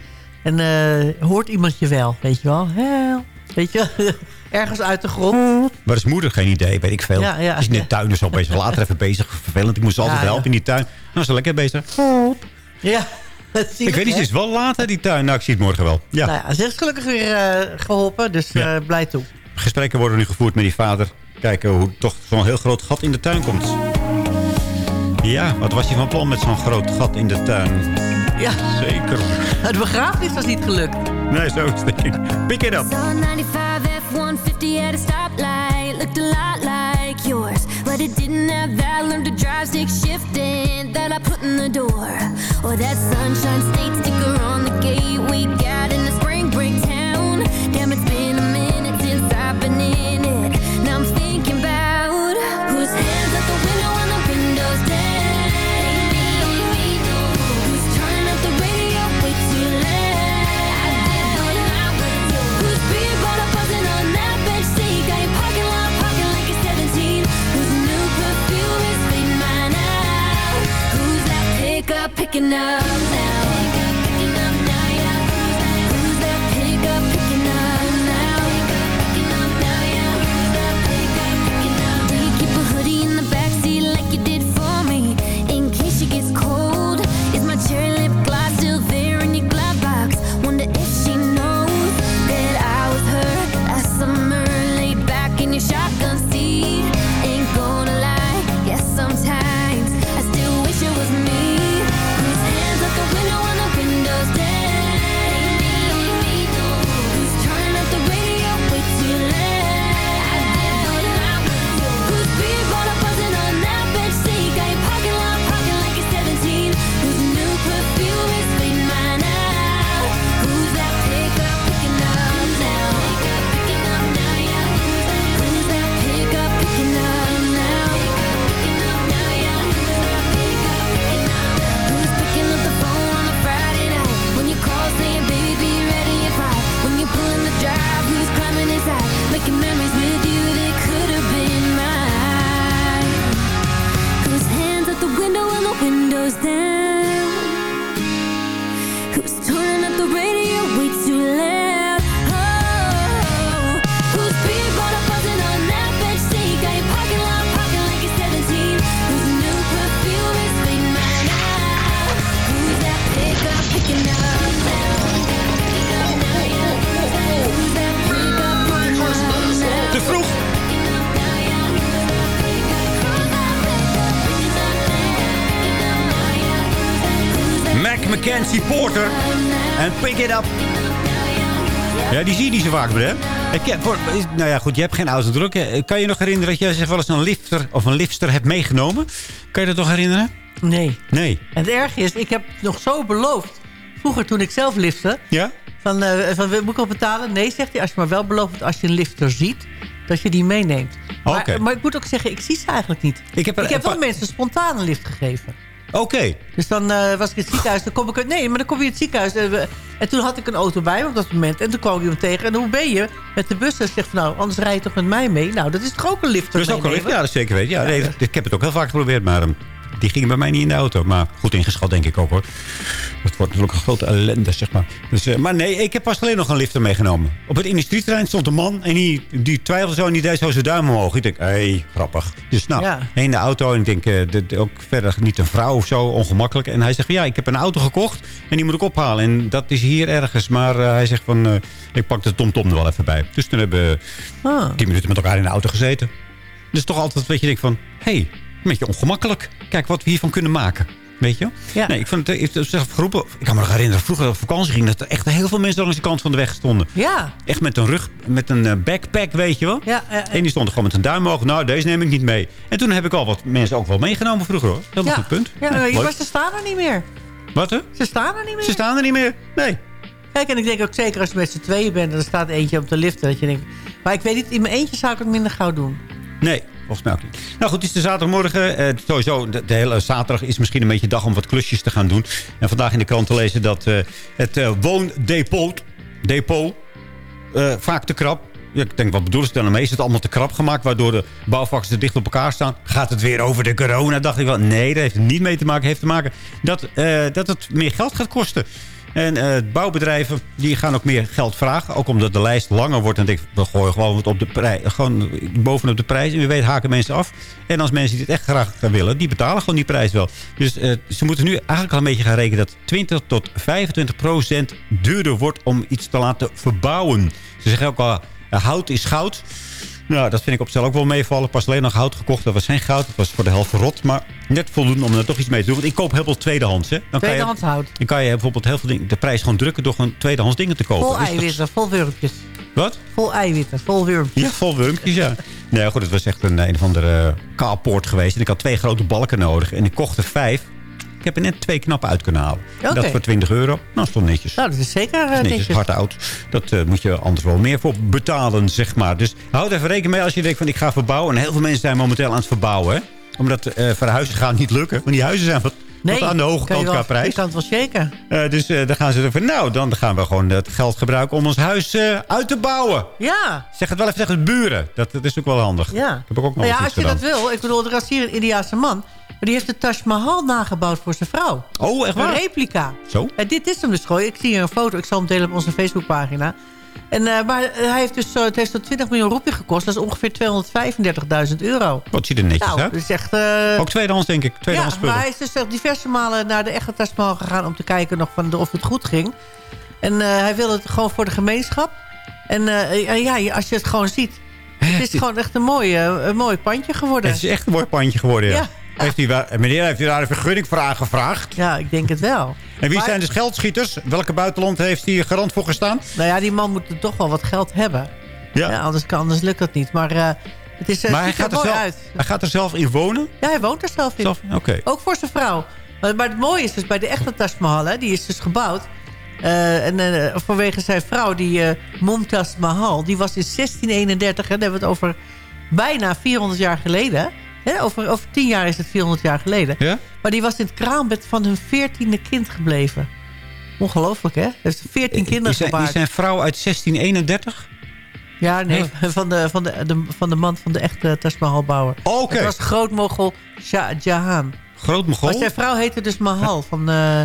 en eh, hoort iemand je wel, weet je wel? Help, weet je Ergens uit de grond. Waar is moeder? Geen idee, weet ik veel. Ja, ja. Is in de tuin dus al bezig. Later even bezig. Vervelend. Ik moest altijd Ja, helpen in die tuin. Nou, is ze lekker bezig. Ja, dat zie Ik weet niet, het is wel laat hè, die tuin. Nou, ik zie het morgen wel. Ja. Nou ja, ze is gelukkig weer eh, geholpen, dus eh, blij toe. Gesprekken worden nu gevoerd met die vader. Kijken hoe toch zo'n heel groot gat in de tuin komt. Ja, wat was hij van plan met zo'n groot gat in de tuin? Ja. Zeker. Het begrafenis was niet gelukt. Nee, zo is het denk ik. Pick it up. Saw 95 F-150 at a stoplight Looked a lot like yours But it didn't have that learn to drive stick shifting That I put in the door Or that sunshine state sticker on the gate We got picking up now? Je, voor, is- nou ja, goed, je hebt geen auto druk. hè. Kan je nog herinneren dat jij zich wel eens een lifter of een lifter hebt meegenomen? Kan je dat nog herinneren? Nee. Nee. En het erge is, ik heb nog zo beloofd... vroeger toen ik zelf lifte... Ja? Van, eh, van moet ik op betalen? Nee, zegt hij. Als je maar wel belooft als je een lifter ziet... dat je die meeneemt. Maar, Oké. maar ik moet ook zeggen, ik zie ze eigenlijk niet. Ik heb, er ik heb wel mensen spontaan een lift gegeven. Oké. Dus dan eh, was ik in het ziekenhuis. Dan kom ik, nee, maar dan kom je in het ziekenhuis. En, we- en toen had ik een auto bij me op dat moment. En toen kwam ik iemand tegen. En hoe ben je? Met de bus. En zegt van, nou, anders rij je toch met mij mee? Nou, dat is toch ook een lifter Dat is ook meenemen? lief. Ja, dat zeker weten. Ja, nee, ik heb het ook heel vaak geprobeerd, maar ehm, die gingen bij mij niet in de auto. Maar goed ingeschat, denk ik ook, hoor. Dat wordt natuurlijk een grote ellende, zeg maar. Dus, eh, maar nee, ik heb pas alleen nog een lifter meegenomen. Op het industrieterrein stond een man en die, die twijfelde zo en die deed zo zijn duim omhoog. Ik denk, hé, hey, grappig. Dus nou, Ja. heen de auto en ik denk, eh, dit- ook verder niet een vrouw of zo, ongemakkelijk. En hij zegt ja, ik heb een auto gekocht en die moet ik ophalen. En dat is hier ergens. Maar eh, hij zegt van, ik pak de tomtom er wel even bij. Dus toen hebben we Ah. tien minuten met elkaar in de auto gezeten. Dus toch altijd weet je denkt van... hé, hey, een beetje ongemakkelijk. Kijk wat we hiervan kunnen maken. Weet je? Ja. Nee, ik vond het, ik, zelf geroepen, ik kan me nog herinneren, vroeger op vakantie ging... dat er echt heel veel mensen langs de kant van de weg stonden. Ja. Echt met een rug, met een eh, backpack, weet je wel. Ja, En die stonden gewoon met een duim omhoog. Nou, deze neem ik niet mee. En toen heb ik al wat mensen ook wel meegenomen vroeger, hoor. Dat was ja. een punt. Ja, Ja, maar leuk. ze staan er niet meer. Wat, hè? Ze staan er niet meer. Ze staan er niet meer. Nee. Kijk, en ik denk ook zeker als je met z'n tweeën bent... en er staat eentje op de lift, dat je denkt... Maar ik weet niet, in mijn eentje zou ik het minder gauw doen. Nee, volgens mij niet. Nou goed, het is de zaterdagmorgen. Eh, sowieso, de, hele zaterdag is misschien een beetje dag om wat klusjes te gaan doen. En vandaag in de krant te lezen dat eh, het eh, woondepot depot, vaak te krap. Ik denk, wat bedoelen ze dan? Is het allemaal te krap gemaakt, waardoor de bouwvakkers te dicht op elkaar staan? Gaat het weer over de corona? Dacht ik wel, nee, dat heeft er niet mee te maken. heeft te maken dat, dat het meer geld gaat kosten. En eh, bouwbedrijven die gaan ook meer geld vragen. Ook omdat de lijst langer wordt. En denk we gooien gewoon op de prijs. Gewoon bovenop de prijs. En wie weet haken mensen af. En als mensen die echt graag willen, die betalen gewoon die prijs wel. Dus eh, ze moeten nu eigenlijk al een beetje gaan rekenen dat 20 tot 25 procent duurder wordt om iets te laten verbouwen. Ze zeggen ook al, eh, hout is goud. Nou, dat vind ik op zich ook wel meevallen. Pas alleen nog hout gekocht. Dat was geen goud. Dat was voor de helft rot. Maar net voldoende om er toch iets mee te doen. Want ik koop heel veel tweedehands. Hè. Dan Tweedehands kan je, hout. Dan kan je bijvoorbeeld heel veel dingen, de prijs gewoon drukken door gewoon tweedehands dingen te kopen. Vol eiwitten, vol wurmpjes. Wat? Vol eiwitten, vol wurmpjes. Ja, vol wurmpjes, ja. Nee, goed, het was echt een, een of andere kaalpoort geweest. En ik had twee grote balken nodig. En ik kocht er vijf. Ik heb er net twee knappen uit kunnen halen. Dat voor 20 euro. Nou, stond netjes. Nou, dat is zeker Dat is netjes, netjes. hard oud. Dat eh, moet je anders wel meer voor betalen, zeg maar. Dus houd even rekening mee als je denkt van ik ga verbouwen. En heel veel mensen zijn momenteel aan het verbouwen. Hè? Omdat eh, verhuizen gaat niet lukken. Want die huizen zijn wat, aan de hoge kant wel- qua prijs. Kan het wel. Eh, dus eh, dan gaan ze ervan, nou, dan gaan we gewoon het geld gebruiken om ons huis uit te bouwen. Ja. Zeg het wel even tegen de buren. Dat, dat is ook wel handig. Ja. Dat heb ik ook nog Nou ja, als je dat wil. Ik bedoel, er was hier een Indiaanse man. Maar die heeft de Taj Mahal nagebouwd voor zijn vrouw. Oh, echt waar? Een replica. Zo? En dit is hem dus gewoon. Ik zie hier een foto. Ik zal hem delen op onze Facebookpagina. En, eh, maar hij heeft dus, zo- het heeft zo'n 20 miljoen roepie gekost. Dat is ongeveer 235.000 euro. Wat ziet er netjes Nou, uit. dat is echt... eh, Ook tweedehands, denk ik. Tweedehands ja, spullen. maar hij is dus diverse malen naar de echte Taj Mahal gegaan... om te kijken nog van of het goed ging. En eh, hij wil het gewoon voor de gemeenschap. En eh, ja, als je het gewoon ziet... Het is gewoon echt een mooi, eh, een mooi pandje geworden. Het is echt een mooi pandje geworden, ja. Ja. Heeft hij meneer, heeft u daar een vergunning voor aangevraagd? Ja, ik denk het wel. En wie Maar- zijn de geldschieters? Welke buitenland heeft hij garant voor gestaan? Nou ja, die man moet er toch wel wat geld hebben. Ja. anders, kan, anders lukt dat niet. Maar eh, het is, eh, maar hij ziet gaat, er zelf, uit. hij gaat er zelf in wonen? Ja, hij woont er zelf in. Zelf? Oké. Ook voor zijn vrouw. Maar, maar het mooie is dus bij de echte Taj Mahal, hè, die is dus gebouwd. eh, en eh, vanwege zijn vrouw, die eh Mumtaz Mahal, die was in 1631, hè, dan hebben we het over bijna 400 jaar geleden. Hè, over, over 10 jaar is het 400 jaar geleden. Ja? Maar die was in het kraambed van hun 14e kind gebleven. Ongelooflijk, hè? Hij heeft 14 kinderen Is gebaard. is zijn vrouw uit 1631? Ja, nee, van de, van, de, de, van de man van de echte Taj Mahal bouwer. Oké. Het was grootmogel Shah Jahan. Groot Mogol? Maar zijn vrouw heette dus Mahal. Van, eh,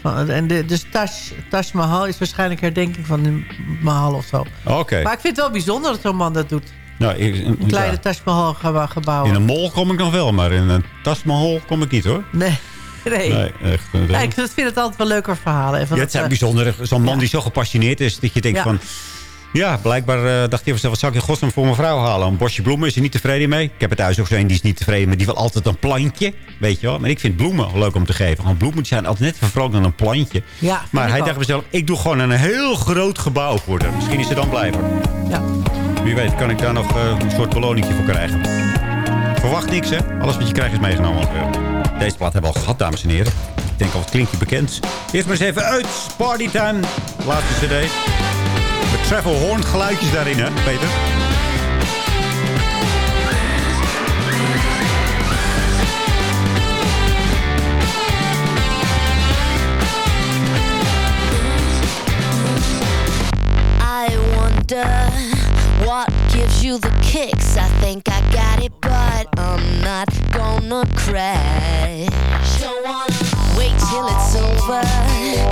van, en de, dus Taj, Taj Mahal is waarschijnlijk herdenking van Mahal of zo. Oké. Maar ik vind het wel bijzonder dat zo'n man dat doet. Nou, ik- Een kleine ja. Taj Mahal gebouw- gebouwen. In een mol kom ik nog wel, maar in een tasmahol kom ik niet, hoor. Nee. Nee. Nee, echt. eh, Ja, ik vind het altijd wel leuker verhalen. En van Ja, het zijn eh, bijzondere. Zo'n man die zo gepassioneerd is, dat je denkt Ja. van... Ja, blijkbaar eh, dacht hij van, wat zou ik in godsnaam voor mijn vrouw halen? Een bosje bloemen is er niet tevreden mee. Ik heb het thuis ook zo een die is niet tevreden mee. Die wil altijd een plantje, weet je wel. Maar ik vind bloemen leuk om te geven. Want bloemen zijn altijd net vervrolijk dan een plantje. Ja, maar hij dacht bij zichzelf, ik doe gewoon een heel groot gebouw voor haar. Misschien is ze dan blijver. Ja. Wie weet kan ik daar nog eh, een soort beloningje voor krijgen. Verwacht niks, hè. Alles wat je krijgt is meegenomen. ongeveer. Deze plaat hebben we al gehad, dames en heren. Ik denk al, het klinkt je bekend. Eerst maar eens even uit. Partytime. Laatste cd. Met travel horn geluidjes daarin, hè, Peter? What gives you the kicks. I think I got it, but I'm not gonna crash. Don't wanna wait till it's over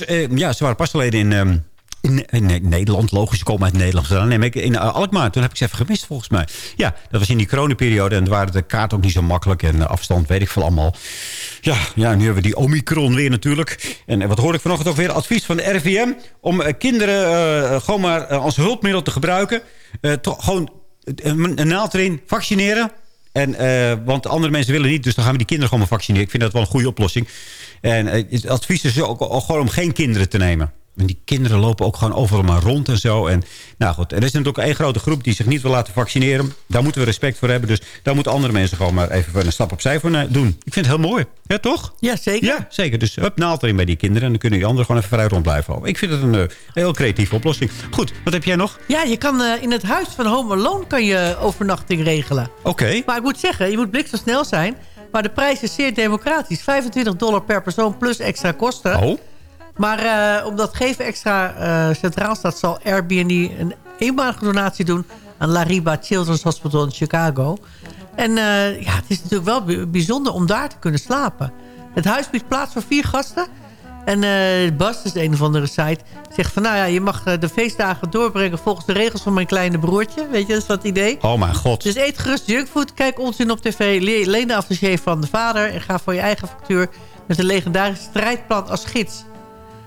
Eh, eh, eh, ja, ze waren pas geleden in, ehm, in, in, eh, Nederland. Logisch, ze komen uit Nederland. Dan neem ik in eh, Alkmaar. Toen heb ik ze even gemist, volgens mij. Ja, dat was in die coronaperiode. En toen waren de kaarten ook niet zo makkelijk. En de afstand, weet ik veel allemaal. Ja, ja, nu hebben we die Omicron weer natuurlijk. En eh, wat hoor ik vanochtend ook weer? Advies van de RIVM om eh, kinderen eh, gewoon maar eh, als hulpmiddel te gebruiken. Eh, toch gewoon een, naald erin, vaccineren. En, eh, want andere mensen willen niet, dus dan gaan we die kinderen gewoon maar vaccineren. Ik vind dat wel een goede oplossing. En eh, het advies is ook, ook gewoon om geen kinderen te nemen. En die kinderen lopen ook gewoon overal maar rond en zo. En, nou goed, er is natuurlijk één grote groep die zich niet wil laten vaccineren. Daar moeten we respect voor hebben. Dus daar moeten andere mensen gewoon maar even een stap opzij voor eh, doen. Ik vind het heel mooi. Ja, toch? Ja, zeker. Ja, zeker. Dus hup, naald erin bij die kinderen. En dan kunnen die anderen gewoon even vrij rond blijven. Ik vind het een eh, heel creatieve oplossing. Goed, wat heb jij nog? Ja, je kan in het huis van Home Alone kan je overnachting regelen. Oké. Maar ik moet zeggen, je moet bliksemsnel zijn. Maar de prijs is zeer democratisch. 25 dollar per persoon plus extra kosten. Oh. Maar eh, omdat Geven extra eh, centraal staat... zal Airbnb een eenmalige donatie doen... aan Lariba Children's Hospital in Chicago. En eh, ja, het is natuurlijk wel bij- bijzonder om daar te kunnen slapen. Het huis biedt plaats voor vier gasten. En eh Bas, dus een of andere site, zegt van... nou ja, je mag eh, de feestdagen doorbrengen volgens de regels van mijn kleine broertje. Weet je, dat is dat idee. Oh mijn god. Dus eet gerust junkfood, kijk onzin op tv... le- leen de aftershave van de vader... en ga voor je eigen factuur met een legendarisch strijdplan als gids.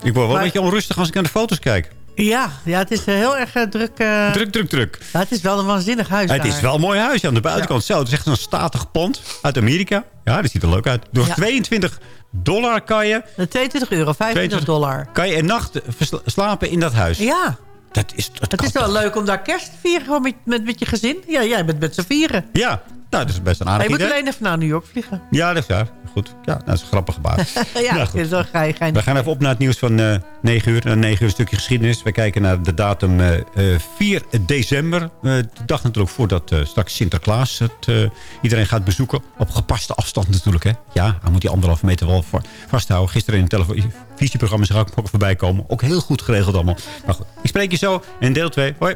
Ik word wel Maar- een beetje onrustig als ik naar de foto's kijk. Ja, ja het is eh, heel erg druk. Druk, druk, druk. ja, het is wel een waanzinnig huis Het is wel een mooi huisje aan de buitenkant. Zo, het is echt een statig pand uit Amerika. Ja, dat ziet er leuk uit. Door Ja. 22 dollar kan je... 22 euro, 25 dollar. Kan je een nacht slapen in dat huis. Ja. Dat is, dat Het is wel leuk om daar kerst te vieren gewoon met, met, met je gezin. Ja, jij bent met z'n vieren. Ja, nou, dat is best een aardig je moet alleen even naar New York vliegen. Ja, dat is waar. Goed. Ja, nou, dat is een grappig gebaar. ja, Nou, goed. dan ga je. We gaan even op naar het nieuws van eh 9 uur. Na 9 uur een stukje geschiedenis. We kijken naar de datum eh, eh, 4 december. Eh, de dag natuurlijk voordat eh, straks Sinterklaas het, eh, iedereen gaat bezoeken. Op gepaste afstand natuurlijk. Hè? Ja, hij moet die anderhalve meter wel va- vasthouden. Gisteren in het televisieprogramma zag ik ook voorbij komen. Ook heel goed geregeld allemaal. Maar goed, ik spreek je zo in deel 2. Hoi.